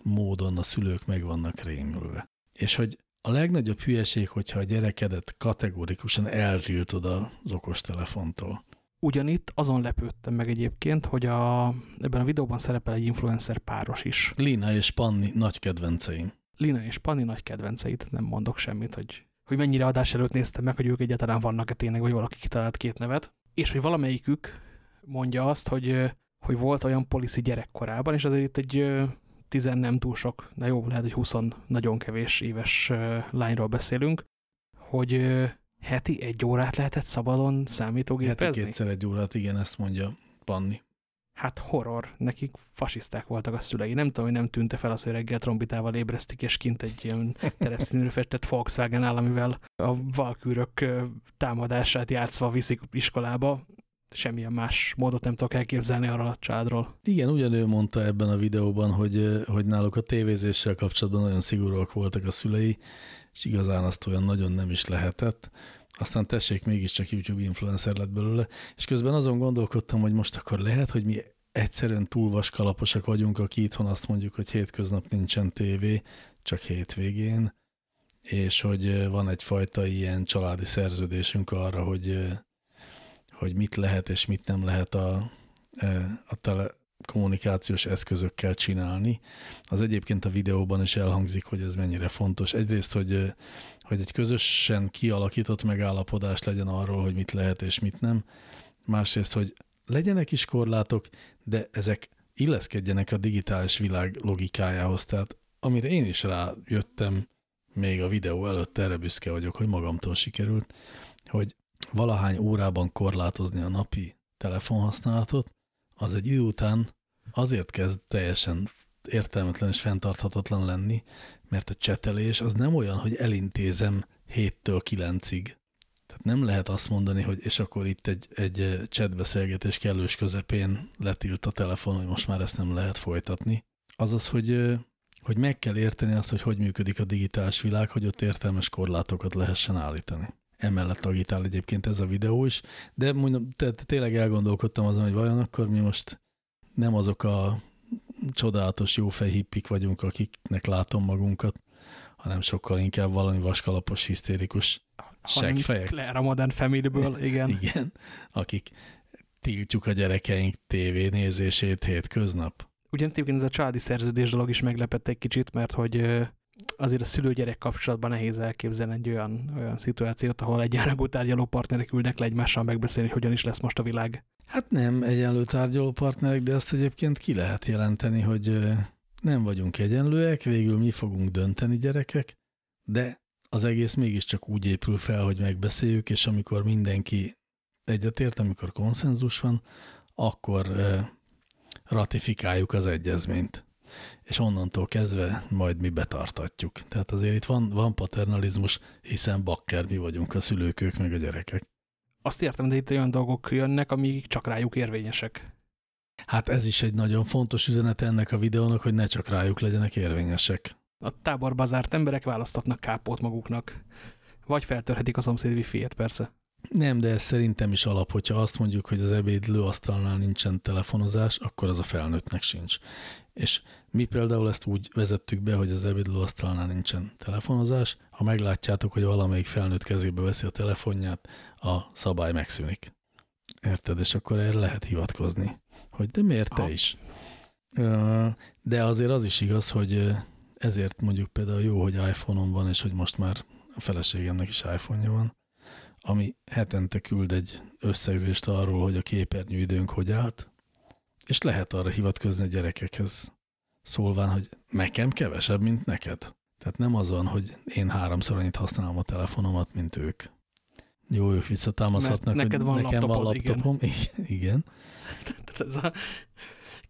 módon a szülők meg vannak rémülve. És hogy a legnagyobb hülyeség, hogyha a gyerekedet kategorikusan eltiltod az okostelefontól. Ugyanitt azon lepődtem meg egyébként, hogy a, ebben a videóban szerepel egy influencer páros is. Lina és Panni nagy kedvenceim. Lina és Panni nagy kedvenceit, nem mondok semmit, hogy, hogy mennyire adás előtt néztem meg, hogy ők egyáltalán vannak-e tényleg, vagy valaki kitalált két nevet. És hogy valamelyikük mondja azt, hogy, hogy volt olyan policy gyerekkorában, és azért itt egy tizen nem túl sok, de jó, lehet, hogy 20 nagyon kevés éves lányról beszélünk, hogy heti egy órát lehetett szabadon számítógépezni? Heti kétszer egy órát, igen, ezt mondja Panni. Hát horror, nekik fasiszták voltak a szülei. Nem tudom, hogy nem tűnte fel az, hogy reggel trombitával ébresztik, és kint egy ilyen terepszínűre festett Volkswagen áll, amivel a valkűrök támadását játszva viszik iskolába semmilyen más módot nem tudok elképzelni arra a családról. Igen, ugyanő mondta ebben a videóban, hogy, hogy náluk a tévézéssel kapcsolatban nagyon szigorúak voltak a szülei, és igazán azt olyan nagyon nem is lehetett. Aztán tessék, mégiscsak YouTube influencer lett belőle, és közben azon gondolkodtam, hogy most akkor lehet, hogy mi egyszerűen túl vaskalaposak vagyunk, aki itthon azt mondjuk, hogy hétköznap nincsen tévé, csak hétvégén, és hogy van egyfajta ilyen családi szerződésünk arra, hogy hogy mit lehet és mit nem lehet a, e, a telekommunikációs eszközökkel csinálni. Az egyébként a videóban is elhangzik, hogy ez mennyire fontos. Egyrészt, hogy, hogy egy közösen kialakított megállapodás legyen arról, hogy mit lehet és mit nem. Másrészt, hogy legyenek is korlátok, de ezek illeszkedjenek a digitális világ logikájához. Tehát amire én is rájöttem még a videó előtt, erre büszke vagyok, hogy magamtól sikerült, hogy valahány órában korlátozni a napi telefonhasználatot, az egy idő után azért kezd teljesen értelmetlen és fenntarthatatlan lenni, mert a csetelés az nem olyan, hogy elintézem 7-től 9-ig. Tehát nem lehet azt mondani, hogy és akkor itt egy, egy chatbeszélgetés kellős közepén letilt a telefon, hogy most már ezt nem lehet folytatni. Azaz, hogy, hogy meg kell érteni azt, hogy hogy működik a digitális világ, hogy ott értelmes korlátokat lehessen állítani emellett agitál egyébként ez a videó is, de mondom, te, tényleg elgondolkodtam azon, hogy vajon akkor mi most nem azok a csodálatos jófej hippik vagyunk, akiknek látom magunkat, hanem sokkal inkább valami vaskalapos, hisztérikus seggfejek. Claire a Modern Family-ből, igen. <laughs> igen, akik tiltjuk a gyerekeink tévénézését hétköznap. Ugyan ez a családi szerződés dolog is meglepett egy kicsit, mert hogy azért a szülő-gyerek kapcsolatban nehéz elképzelni egy olyan, olyan szituációt, ahol egyenlő tárgyaló partnerek ülnek le egymással megbeszélni, hogy hogyan is lesz most a világ. Hát nem egyenlő tárgyaló partnerek, de azt egyébként ki lehet jelenteni, hogy nem vagyunk egyenlőek, végül mi fogunk dönteni gyerekek, de az egész mégiscsak úgy épül fel, hogy megbeszéljük, és amikor mindenki egyetért, amikor konszenzus van, akkor ratifikáljuk az egyezményt és onnantól kezdve majd mi betartatjuk. Tehát azért itt van, van paternalizmus, hiszen bakker mi vagyunk a szülők, ők meg a gyerekek. Azt értem, de itt olyan dolgok jönnek, amik csak rájuk érvényesek. Hát ez is egy nagyon fontos üzenet ennek a videónak, hogy ne csak rájuk legyenek érvényesek. A táborba zárt emberek választatnak kápót maguknak. Vagy feltörhetik a szomszéd wifi-et, persze. Nem, de ez szerintem is alap, hogyha azt mondjuk, hogy az ebédlőasztalnál nincsen telefonozás, akkor az a felnőttnek sincs. És mi például ezt úgy vezettük be, hogy az ebédlőasztalnál nincsen telefonozás. Ha meglátjátok, hogy valamelyik felnőtt kezébe veszi a telefonját, a szabály megszűnik. Érted? És akkor erre lehet hivatkozni. Hogy de miért te is? De azért az is igaz, hogy ezért mondjuk például jó, hogy iPhone-on van, és hogy most már a feleségemnek is iPhone-ja van, ami hetente küld egy összegzést arról, hogy a képernyő időnk hogy állt, és lehet arra hivatkozni a gyerekekhez szólván, hogy nekem kevesebb, mint neked. Tehát nem az van, hogy én háromszor annyit használom a telefonomat, mint ők. Jó, ők visszatámaszhatnak, Mert neked van nekem laptopod, van laptopom. Igen. <laughs> igen. Tehát ez a...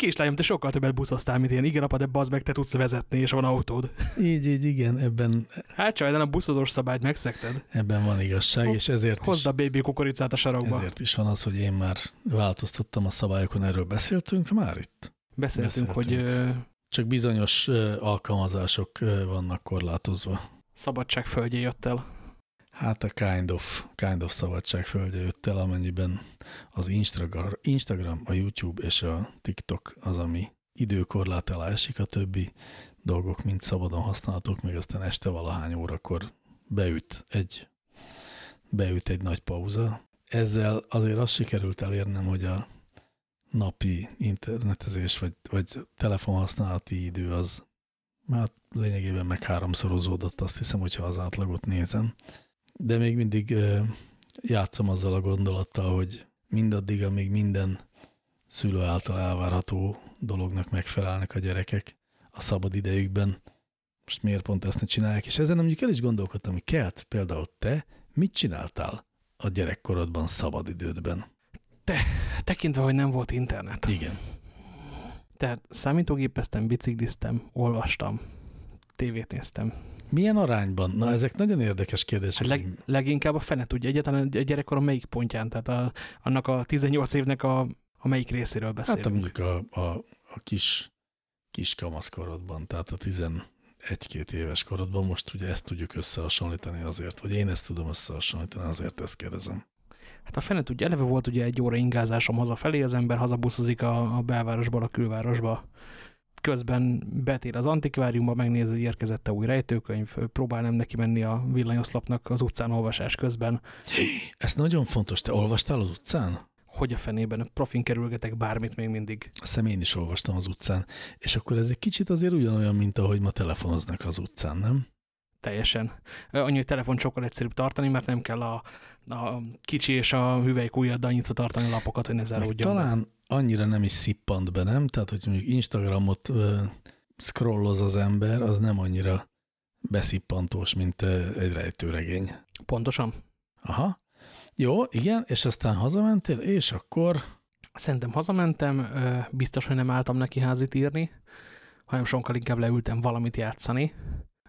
Kislányom, te sokkal többet buszoztál, mint én. Igen, apa, de bazd meg, te tudsz vezetni, és van autód. Így, így, igen, ebben, Hát csaj, a buszozós szabályt megszegted. ebben van igazság, Ho- és ezért is, Hozd a baby kukoricát a sarokba. ezért is van az, hogy én már változtattam a szabályokon, erről beszéltünk már itt. Beszéltünk, Beszéltünk. hogy Csak bizonyos alkalmazások vannak korlátozva. szabadság földje jött el. Hát a kind of, kind of szabadság földje jött el, amennyiben az Instagram, a YouTube és a TikTok az, ami időkorlát alá esik, a többi dolgok mind szabadon használhatók, még aztán este valahány órakor beüt egy, beüt egy nagy pauza. Ezzel azért azt sikerült elérnem, hogy a napi internetezés vagy, vagy telefonhasználati idő az hát lényegében meg háromszorozódott, azt hiszem, hogyha az átlagot nézem. De még mindig játszom azzal a gondolattal, hogy mindaddig, amíg minden szülő által elvárható dolognak megfelelnek a gyerekek a szabad idejükben, most miért pont ezt ne csinálják, és ezen mondjuk el is gondolkodtam, hogy Kelt, például te mit csináltál a gyerekkorodban szabad idődben? Tekintve, hogy nem volt internet. Igen. Tehát számítógépeztem, bicikliztem, olvastam, tévét néztem. Milyen arányban? Na, ezek nagyon érdekes kérdések. Hát leg, leginkább a fene tudja egyáltalán a gyerekkorom melyik pontján, tehát a, annak a 18 évnek a, a melyik részéről hát beszélünk. a mondjuk a, a, a kis, kis kamaszkorodban, tehát a 11-2 éves korodban, most ugye ezt tudjuk összehasonlítani azért, vagy én ezt tudom összehasonlítani, azért ezt kérdezem. Hát a fene tudja, eleve volt ugye egy óra ingázásom hazafelé, az ember hazabuszozik a, a belvárosból a külvárosba. Közben betér az antikváriumba, megnézi, hogy érkezett-e új rejtőkönyv, próbál nem neki menni a villanyoszlopnak az utcán olvasás közben, <gasps> Ez nagyon fontos. Te olvastál az utcán? hogy a fenében profin kerülgetek bármit még mindig. Azt én is olvastam az utcán. És akkor ez egy kicsit azért ugyanolyan, mint ahogy ma telefonoznak az utcán, nem? Teljesen. Annyi, hogy telefon sokkal egyszerűbb tartani, mert nem kell a, a kicsi és a hüvelyk ujjaddal nyitva tartani a lapokat, hogy ne záródjon. be. talán annyira nem is szippant be, nem? Tehát, hogy mondjuk Instagramot ö, scrolloz az ember, az nem annyira beszippantós, mint ö, egy rejtőregény. Pontosan. Aha. Jó, igen, és aztán hazamentél, és akkor Szerintem hazamentem, ö, biztos, hogy nem álltam neki házit írni, hanem sokkal inkább leültem valamit játszani.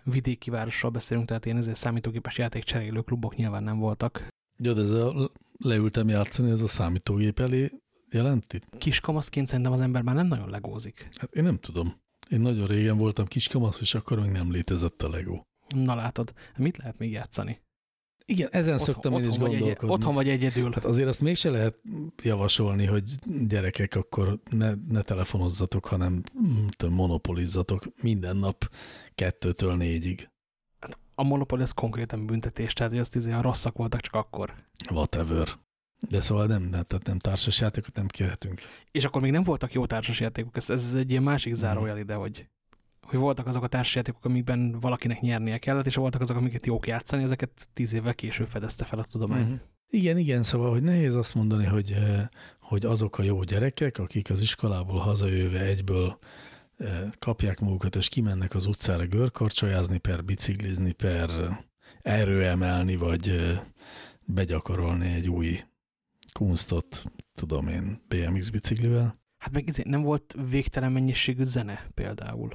Vidéki városról beszélünk, tehát én ezért számítógépes játék cserélő klubok nyilván nem voltak. Jó, de ez a, leültem játszani, ez a számítógép elé jelenti? Kiskamaszként szerintem az ember már nem nagyon legózik. Hát én nem tudom. Én nagyon régen voltam kiskamasz, és akkor még nem létezett a Lego. Na látod, mit lehet még játszani? Igen, ezen otthon, szoktam én is vagy egy, gondolkodni. otthon vagy egyedül. Hát azért azt mégse lehet javasolni, hogy gyerekek, akkor ne, ne telefonozzatok, hanem mm, tudom, monopolizzatok minden nap kettőtől négyig. A Monopoly az konkrétan büntetés, tehát hogy azt izé, a rosszak voltak csak akkor. Whatever. De szóval nem, nem, tehát nem társasjátékot nem kérhetünk. És akkor még nem voltak jó társasjátékok, ez, ez egy ilyen másik zárójel ide, hogy, hogy voltak azok a társasjátékok, amikben valakinek nyernie kellett, és voltak azok, amiket jók játszani, ezeket tíz évvel később fedezte fel a tudomány. Mhm. Igen, igen, szóval, hogy nehéz azt mondani, hogy, eh, hogy azok a jó gyerekek, akik az iskolából hazajöve egyből kapják magukat, és kimennek az utcára görkorcsolyázni, per biciklizni, per erőemelni, vagy begyakorolni egy új kunstot, tudom én, BMX biciklivel. Hát meg izé, nem volt végtelen mennyiségű zene például.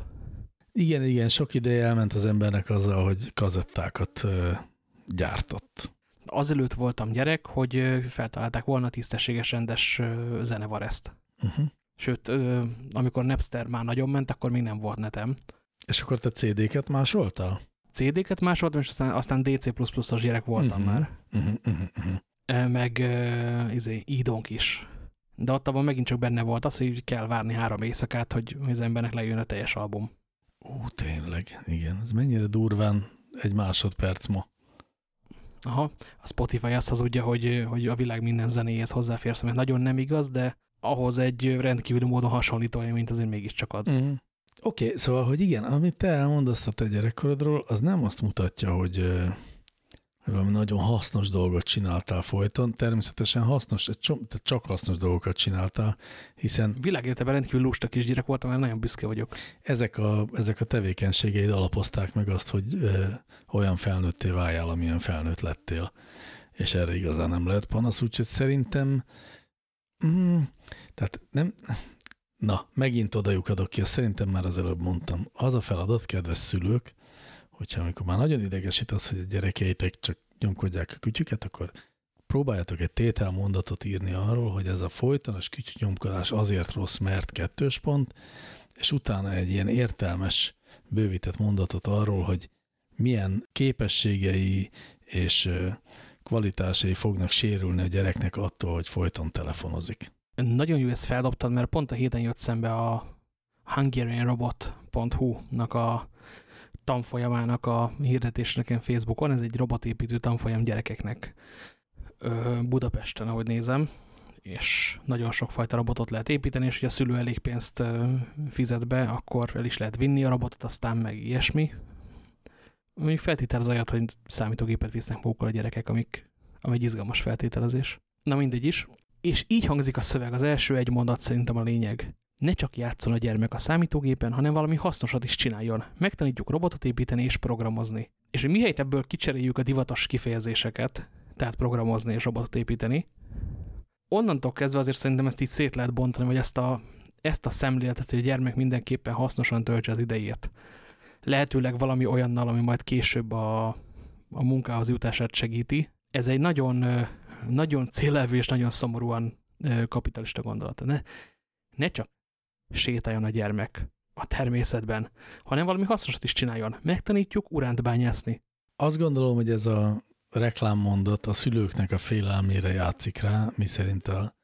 Igen, igen, sok ideje elment az embernek azzal, hogy kazettákat gyártott. Azelőtt voltam gyerek, hogy feltalálták volna tisztességes, rendes zenevareszt. Uh-huh. Sőt, amikor Napster már nagyon ment, akkor még nem volt netem. És akkor te CD-ket másoltál? CD-ket másoltam, és aztán, aztán DC++-os gyerek voltam Mhm. már. Uh-huh, uh-huh, uh-huh. meg izé, ídónk is. De ott abban megint csak benne volt az, hogy kell várni három éjszakát, hogy az embernek lejön a teljes album. Ó, tényleg, igen. Ez mennyire durván egy másodperc ma. Aha, a Spotify azt hazudja, hogy, hogy a világ minden zenéhez hozzáférsz, mert nagyon nem igaz, de ahhoz egy rendkívül módon hasonlító mint azért mégiscsak ad. Mm. Oké, okay, szóval, hogy igen, amit te elmondasz a te gyerekkorodról, az nem azt mutatja, hogy valami nagyon hasznos dolgot csináltál folyton. Természetesen hasznos, csak hasznos dolgokat csináltál, hiszen... Világéleteben rendkívül lusta kisgyerek voltam, mert nagyon büszke vagyok. Ezek a, ezek a tevékenységeid alapozták meg azt, hogy ö, olyan felnőtté váljál, amilyen felnőtt lettél. És erre igazán nem lehet panasz, úgyhogy szerintem... Mm, tehát nem... Na, megint oda ki, ezt szerintem már az előbb mondtam. Az a feladat, kedves szülők, hogyha amikor már nagyon idegesít az, hogy a gyerekeitek csak nyomkodják a kütyüket, akkor próbáljátok egy tételmondatot írni arról, hogy ez a folytonos kütyünyomkodás azért rossz, mert kettős pont, és utána egy ilyen értelmes, bővített mondatot arról, hogy milyen képességei és kvalitásai fognak sérülni a gyereknek attól, hogy folyton telefonozik. Nagyon jó ezt feldobtad, mert pont a héten jött szembe a hungarianrobot.hu-nak a tanfolyamának a hirdetésnek Facebookon, ez egy robotépítő tanfolyam gyerekeknek Budapesten, ahogy nézem, és nagyon sokfajta robotot lehet építeni, és hogy a szülő elég pénzt fizet be, akkor el is lehet vinni a robotot, aztán meg ilyesmi. Még feltétel hogy számítógépet visznek magukkal a gyerekek, amik, ami egy izgalmas feltételezés. Na mindegy is. És így hangzik a szöveg, az első egy mondat szerintem a lényeg ne csak játszon a gyermek a számítógépen, hanem valami hasznosat is csináljon. Megtanítjuk robotot építeni és programozni. És hogy mihelyt ebből kicseréljük a divatos kifejezéseket, tehát programozni és robotot építeni, onnantól kezdve azért szerintem ezt így szét lehet bontani, vagy ezt a, ezt a szemléletet, hogy a gyermek mindenképpen hasznosan töltse az idejét. Lehetőleg valami olyannal, ami majd később a, a munkához jutását segíti. Ez egy nagyon, nagyon célelvű és nagyon szomorúan kapitalista gondolata. Ne, ne csak sétáljon a gyermek a természetben, hanem valami hasznosat is csináljon. Megtanítjuk uránt bányászni. Azt gondolom, hogy ez a reklámmondat a szülőknek a félelmére játszik rá, mi szerint a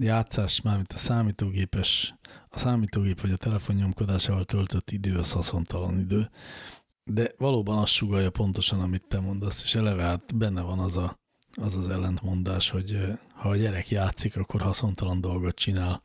játszás, mármint a számítógépes, a számítógép vagy a telefonnyomkodásával töltött idő az haszontalan idő, de valóban azt sugalja pontosan, amit te mondasz, és eleve hát benne van az a, az, az ellentmondás, hogy ha a gyerek játszik, akkor haszontalan dolgot csinál,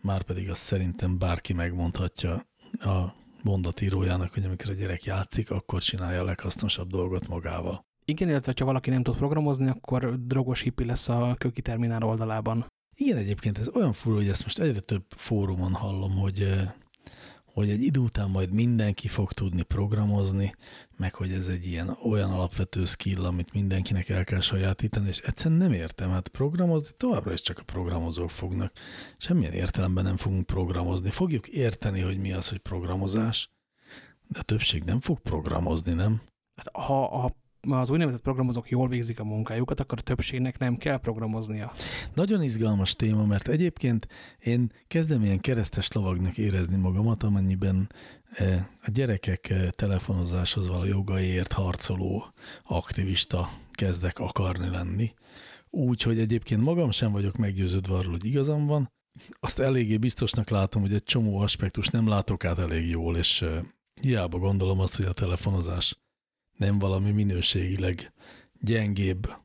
már pedig azt szerintem bárki megmondhatja a mondatírójának, hogy amikor a gyerek játszik, akkor csinálja a leghasznosabb dolgot magával. Igen, illetve ha valaki nem tud programozni, akkor drogos hippi lesz a köki terminál oldalában. Igen, egyébként ez olyan furó, hogy ezt most egyre több fórumon hallom, hogy hogy egy idő után majd mindenki fog tudni programozni, meg hogy ez egy ilyen olyan alapvető skill, amit mindenkinek el kell sajátítani, és egyszerűen nem értem, hát programozni továbbra is csak a programozók fognak. Semmilyen értelemben nem fogunk programozni. Fogjuk érteni, hogy mi az, hogy programozás, de a többség nem fog programozni, nem? Hát ha a az úgynevezett programozók jól végzik a munkájukat, akkor a többségnek nem kell programoznia. Nagyon izgalmas téma, mert egyébként én kezdem ilyen keresztes lovagnak érezni magamat, amennyiben eh, a gyerekek eh, telefonozáshoz való jogaiért harcoló aktivista kezdek akarni lenni. Úgy, hogy egyébként magam sem vagyok meggyőződve arról, hogy igazam van. Azt eléggé biztosnak látom, hogy egy csomó aspektus nem látok át elég jól, és eh, hiába gondolom azt, hogy a telefonozás nem valami minőségileg gyengébb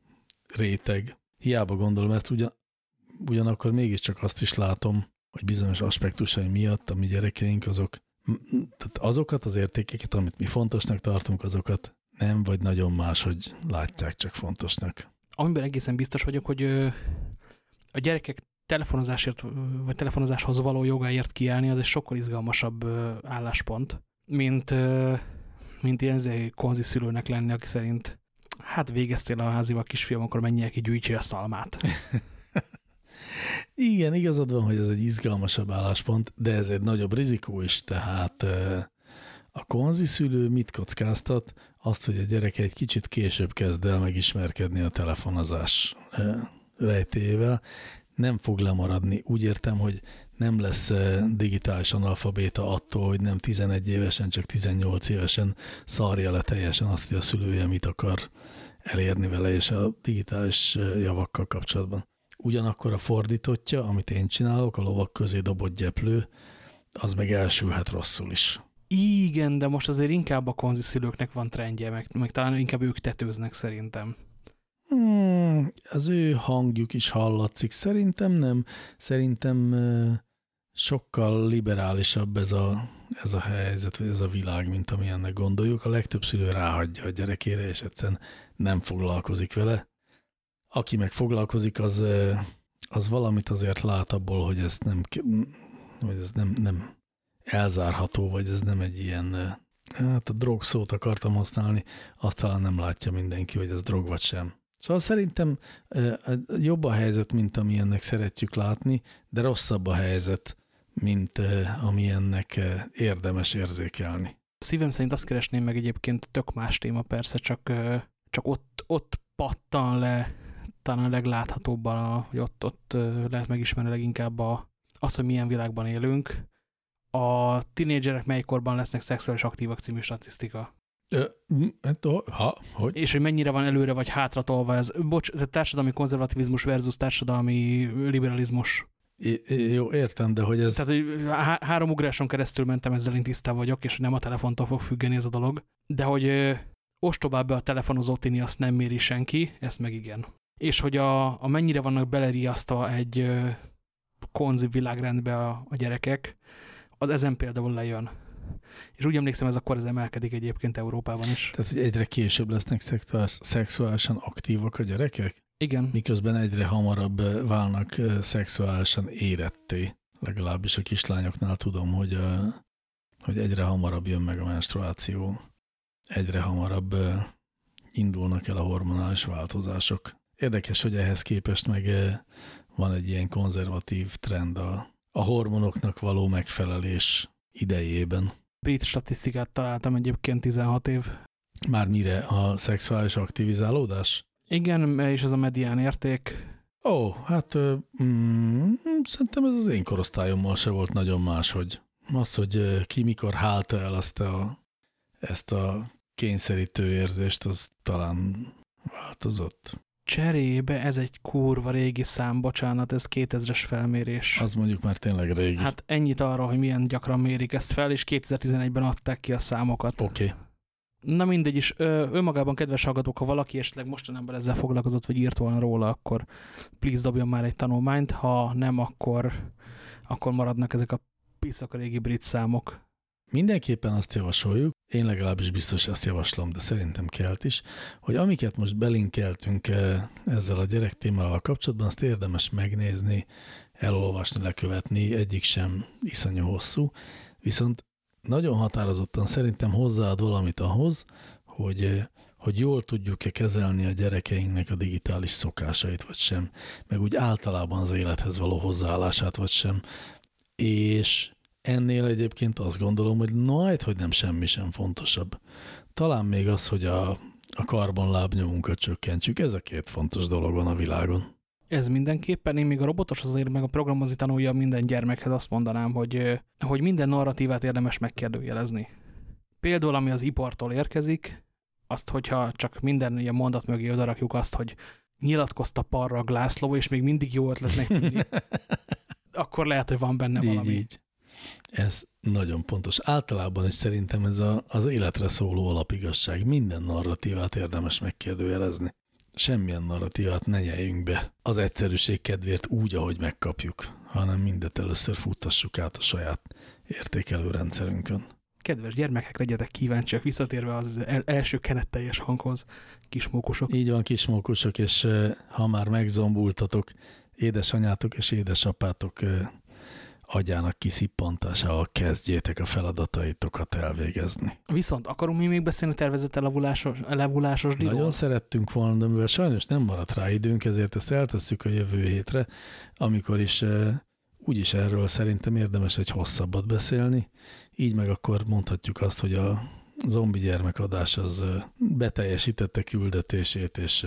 réteg. Hiába gondolom ezt, ugyan, ugyanakkor mégiscsak azt is látom, hogy bizonyos aspektusai miatt a mi gyerekeink azok, tehát azokat az értékeket, amit mi fontosnak tartunk, azokat nem, vagy nagyon más, hogy látják csak fontosnak. Amiben egészen biztos vagyok, hogy a gyerekek telefonozásért, vagy telefonozáshoz való jogáért kiállni, az egy sokkal izgalmasabb álláspont, mint mint ilyen izé konzi szülőnek lenni, aki szerint hát végeztél a házival kisfiam, akkor menjél ki, gyűjtsél a szalmát. <laughs> Igen, igazad van, hogy ez egy izgalmasabb álláspont, de ez egy nagyobb rizikó is, tehát a konzi szülő mit kockáztat? Azt, hogy a gyereke egy kicsit később kezd el megismerkedni a telefonozás rejtével, nem fog lemaradni. Úgy értem, hogy nem lesz eh, digitális analfabéta attól, hogy nem 11 évesen, csak 18 évesen szarja le teljesen azt, hogy a szülője mit akar elérni vele, és a digitális javakkal kapcsolatban. Ugyanakkor a fordítottja, amit én csinálok, a lovak közé dobott gyeplő, az meg elsülhet rosszul is. Igen, de most azért inkább a konziszülőknek van trendje, meg, meg talán inkább ők tetőznek szerintem. Hmm, az ő hangjuk is hallatszik. Szerintem nem. Szerintem sokkal liberálisabb ez a, ez a helyzet, vagy ez a világ, mint amilyennek gondoljuk. A legtöbb szülő ráhagyja a gyerekére, és egyszerűen nem foglalkozik vele. Aki meg foglalkozik, az, az valamit azért lát abból, hogy ezt nem, hogy ez nem, nem elzárható, vagy ez nem egy ilyen, hát a drog szót akartam használni, azt talán nem látja mindenki, hogy ez drog vagy sem. Szóval szerintem jobb a helyzet, mint amilyennek szeretjük látni, de rosszabb a helyzet, mint amilyennek érdemes érzékelni. Szívem szerint azt keresném meg egyébként tök más téma persze, csak, csak ott, ott pattan le talán a legláthatóbban, hogy ott, ott lehet megismerni leginkább a, azt, hogy milyen világban élünk. A tinédzserek mely korban lesznek szexuális aktívak című statisztika. Hát, ha, hogy? És hogy mennyire van előre vagy hátra tolva ez. Bocs, társadalmi konzervativizmus versus társadalmi liberalizmus. É, jó, értem, de hogy ez... Tehát, hogy há három ugráson keresztül mentem, ezzel én tisztában vagyok, és nem a telefontól fog függeni ez a dolog. De hogy ö, ostobább a telefonozó tini, azt nem méri senki, ezt meg igen. És hogy a, a mennyire vannak beleriasztva egy ö, konzi világrendbe a, a gyerekek, az ezen például lejön. És úgy emlékszem, ez akkor ez emelkedik egyébként Európában is. Tehát, hogy egyre később lesznek szexuális, szexuálisan aktívak a gyerekek? Igen. Miközben egyre hamarabb válnak szexuálisan éretté. Legalábbis a kislányoknál tudom, hogy, hogy egyre hamarabb jön meg a menstruáció. Egyre hamarabb indulnak el a hormonális változások. Érdekes, hogy ehhez képest meg van egy ilyen konzervatív trend a, a hormonoknak való megfelelés idejében. Brit statisztikát találtam egyébként 16 év. Már mire? A szexuális aktivizálódás? Igen, és ez a medián érték. Ó, hát mm, szerintem ez az én korosztályommal se volt nagyon más, hogy az, hogy ki mikor hálta el azt a, ezt a kényszerítő érzést, az talán változott. Cserébe ez egy kurva régi szám, bocsánat, ez 2000-es felmérés. Az mondjuk már tényleg régi. Hát ennyit arra, hogy milyen gyakran mérik ezt fel, és 2011-ben adták ki a számokat. Oké. Okay. Na mindegy is, önmagában kedves hallgatók, ha valaki esetleg mostanában ezzel foglalkozott, vagy írt volna róla, akkor please dobjon már egy tanulmányt, ha nem, akkor, akkor maradnak ezek a piszak a régi brit számok. Mindenképpen azt javasoljuk, én legalábbis biztos ezt javaslom, de szerintem kelt is, hogy amiket most belinkeltünk ezzel a gyerek témával kapcsolatban, azt érdemes megnézni, elolvasni, lekövetni, egyik sem iszonyú hosszú, viszont nagyon határozottan szerintem hozzáad valamit ahhoz, hogy, hogy jól tudjuk-e kezelni a gyerekeinknek a digitális szokásait, vagy sem, meg úgy általában az élethez való hozzáállását, vagy sem. És ennél egyébként azt gondolom, hogy majd, hogy nem semmi sem fontosabb. Talán még az, hogy a, a karbonlábnyomunkat csökkentsük, ez a két fontos dolog van a világon. Ez mindenképpen, én még a robotos azért meg a programozni tanulja minden gyermekhez azt mondanám, hogy, hogy minden narratívát érdemes megkérdőjelezni. Például, ami az ipartól érkezik, azt, hogyha csak minden ilyen mondat mögé odarakjuk azt, hogy nyilatkozta Parrag László, és még mindig jó ötletnek tűnik, <laughs> akkor lehet, hogy van benne így, valami. Így. Ez nagyon pontos. Általában is szerintem ez a, az életre szóló alapigasság. Minden narratívát érdemes megkérdőjelezni semmilyen narratívát ne nyeljünk be az egyszerűség kedvéért úgy, ahogy megkapjuk, hanem mindet először futtassuk át a saját értékelő rendszerünkön. Kedves gyermekek, legyetek kíváncsiak, visszatérve az első kenetteljes hanghoz, kismókusok. Így van, kismókusok, és ha már megzombultatok, édesanyátok és édesapátok agyának kiszippantásával kezdjétek a feladataitokat elvégezni. Viszont akarunk mi még beszélni tervezett elevulásos, elevulásos díjról? Nagyon szerettünk volna, de mivel sajnos nem maradt rá időnk, ezért ezt eltesszük a jövő hétre, amikor is úgyis erről szerintem érdemes egy hosszabbat beszélni, így meg akkor mondhatjuk azt, hogy a zombi gyermekadás az beteljesítette küldetését, és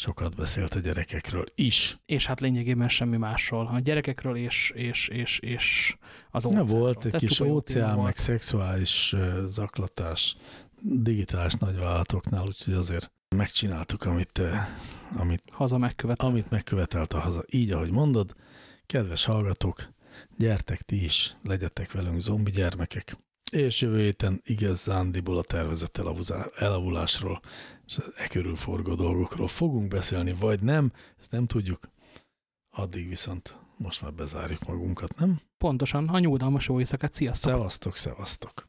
sokat beszélt a gyerekekről is. És hát lényegében semmi másról. A gyerekekről és, és, és, és az óceánról. volt egy Tehát kis óceán, meg szexuális zaklatás digitális nagyvállalatoknál, úgyhogy azért megcsináltuk, amit, amit, haza megkövetelt. amit megkövetelt a haza. Így, ahogy mondod, kedves hallgatók, gyertek ti is, legyetek velünk zombi gyermekek, és jövő héten igazándiból a tervezett elavulásról és e körül forgó dolgokról fogunk beszélni, vagy nem, ezt nem tudjuk. Addig viszont most már bezárjuk magunkat, nem? Pontosan, a nyúldalmas jó éjszakát, sziasztok! Szevasztok, szevasztok!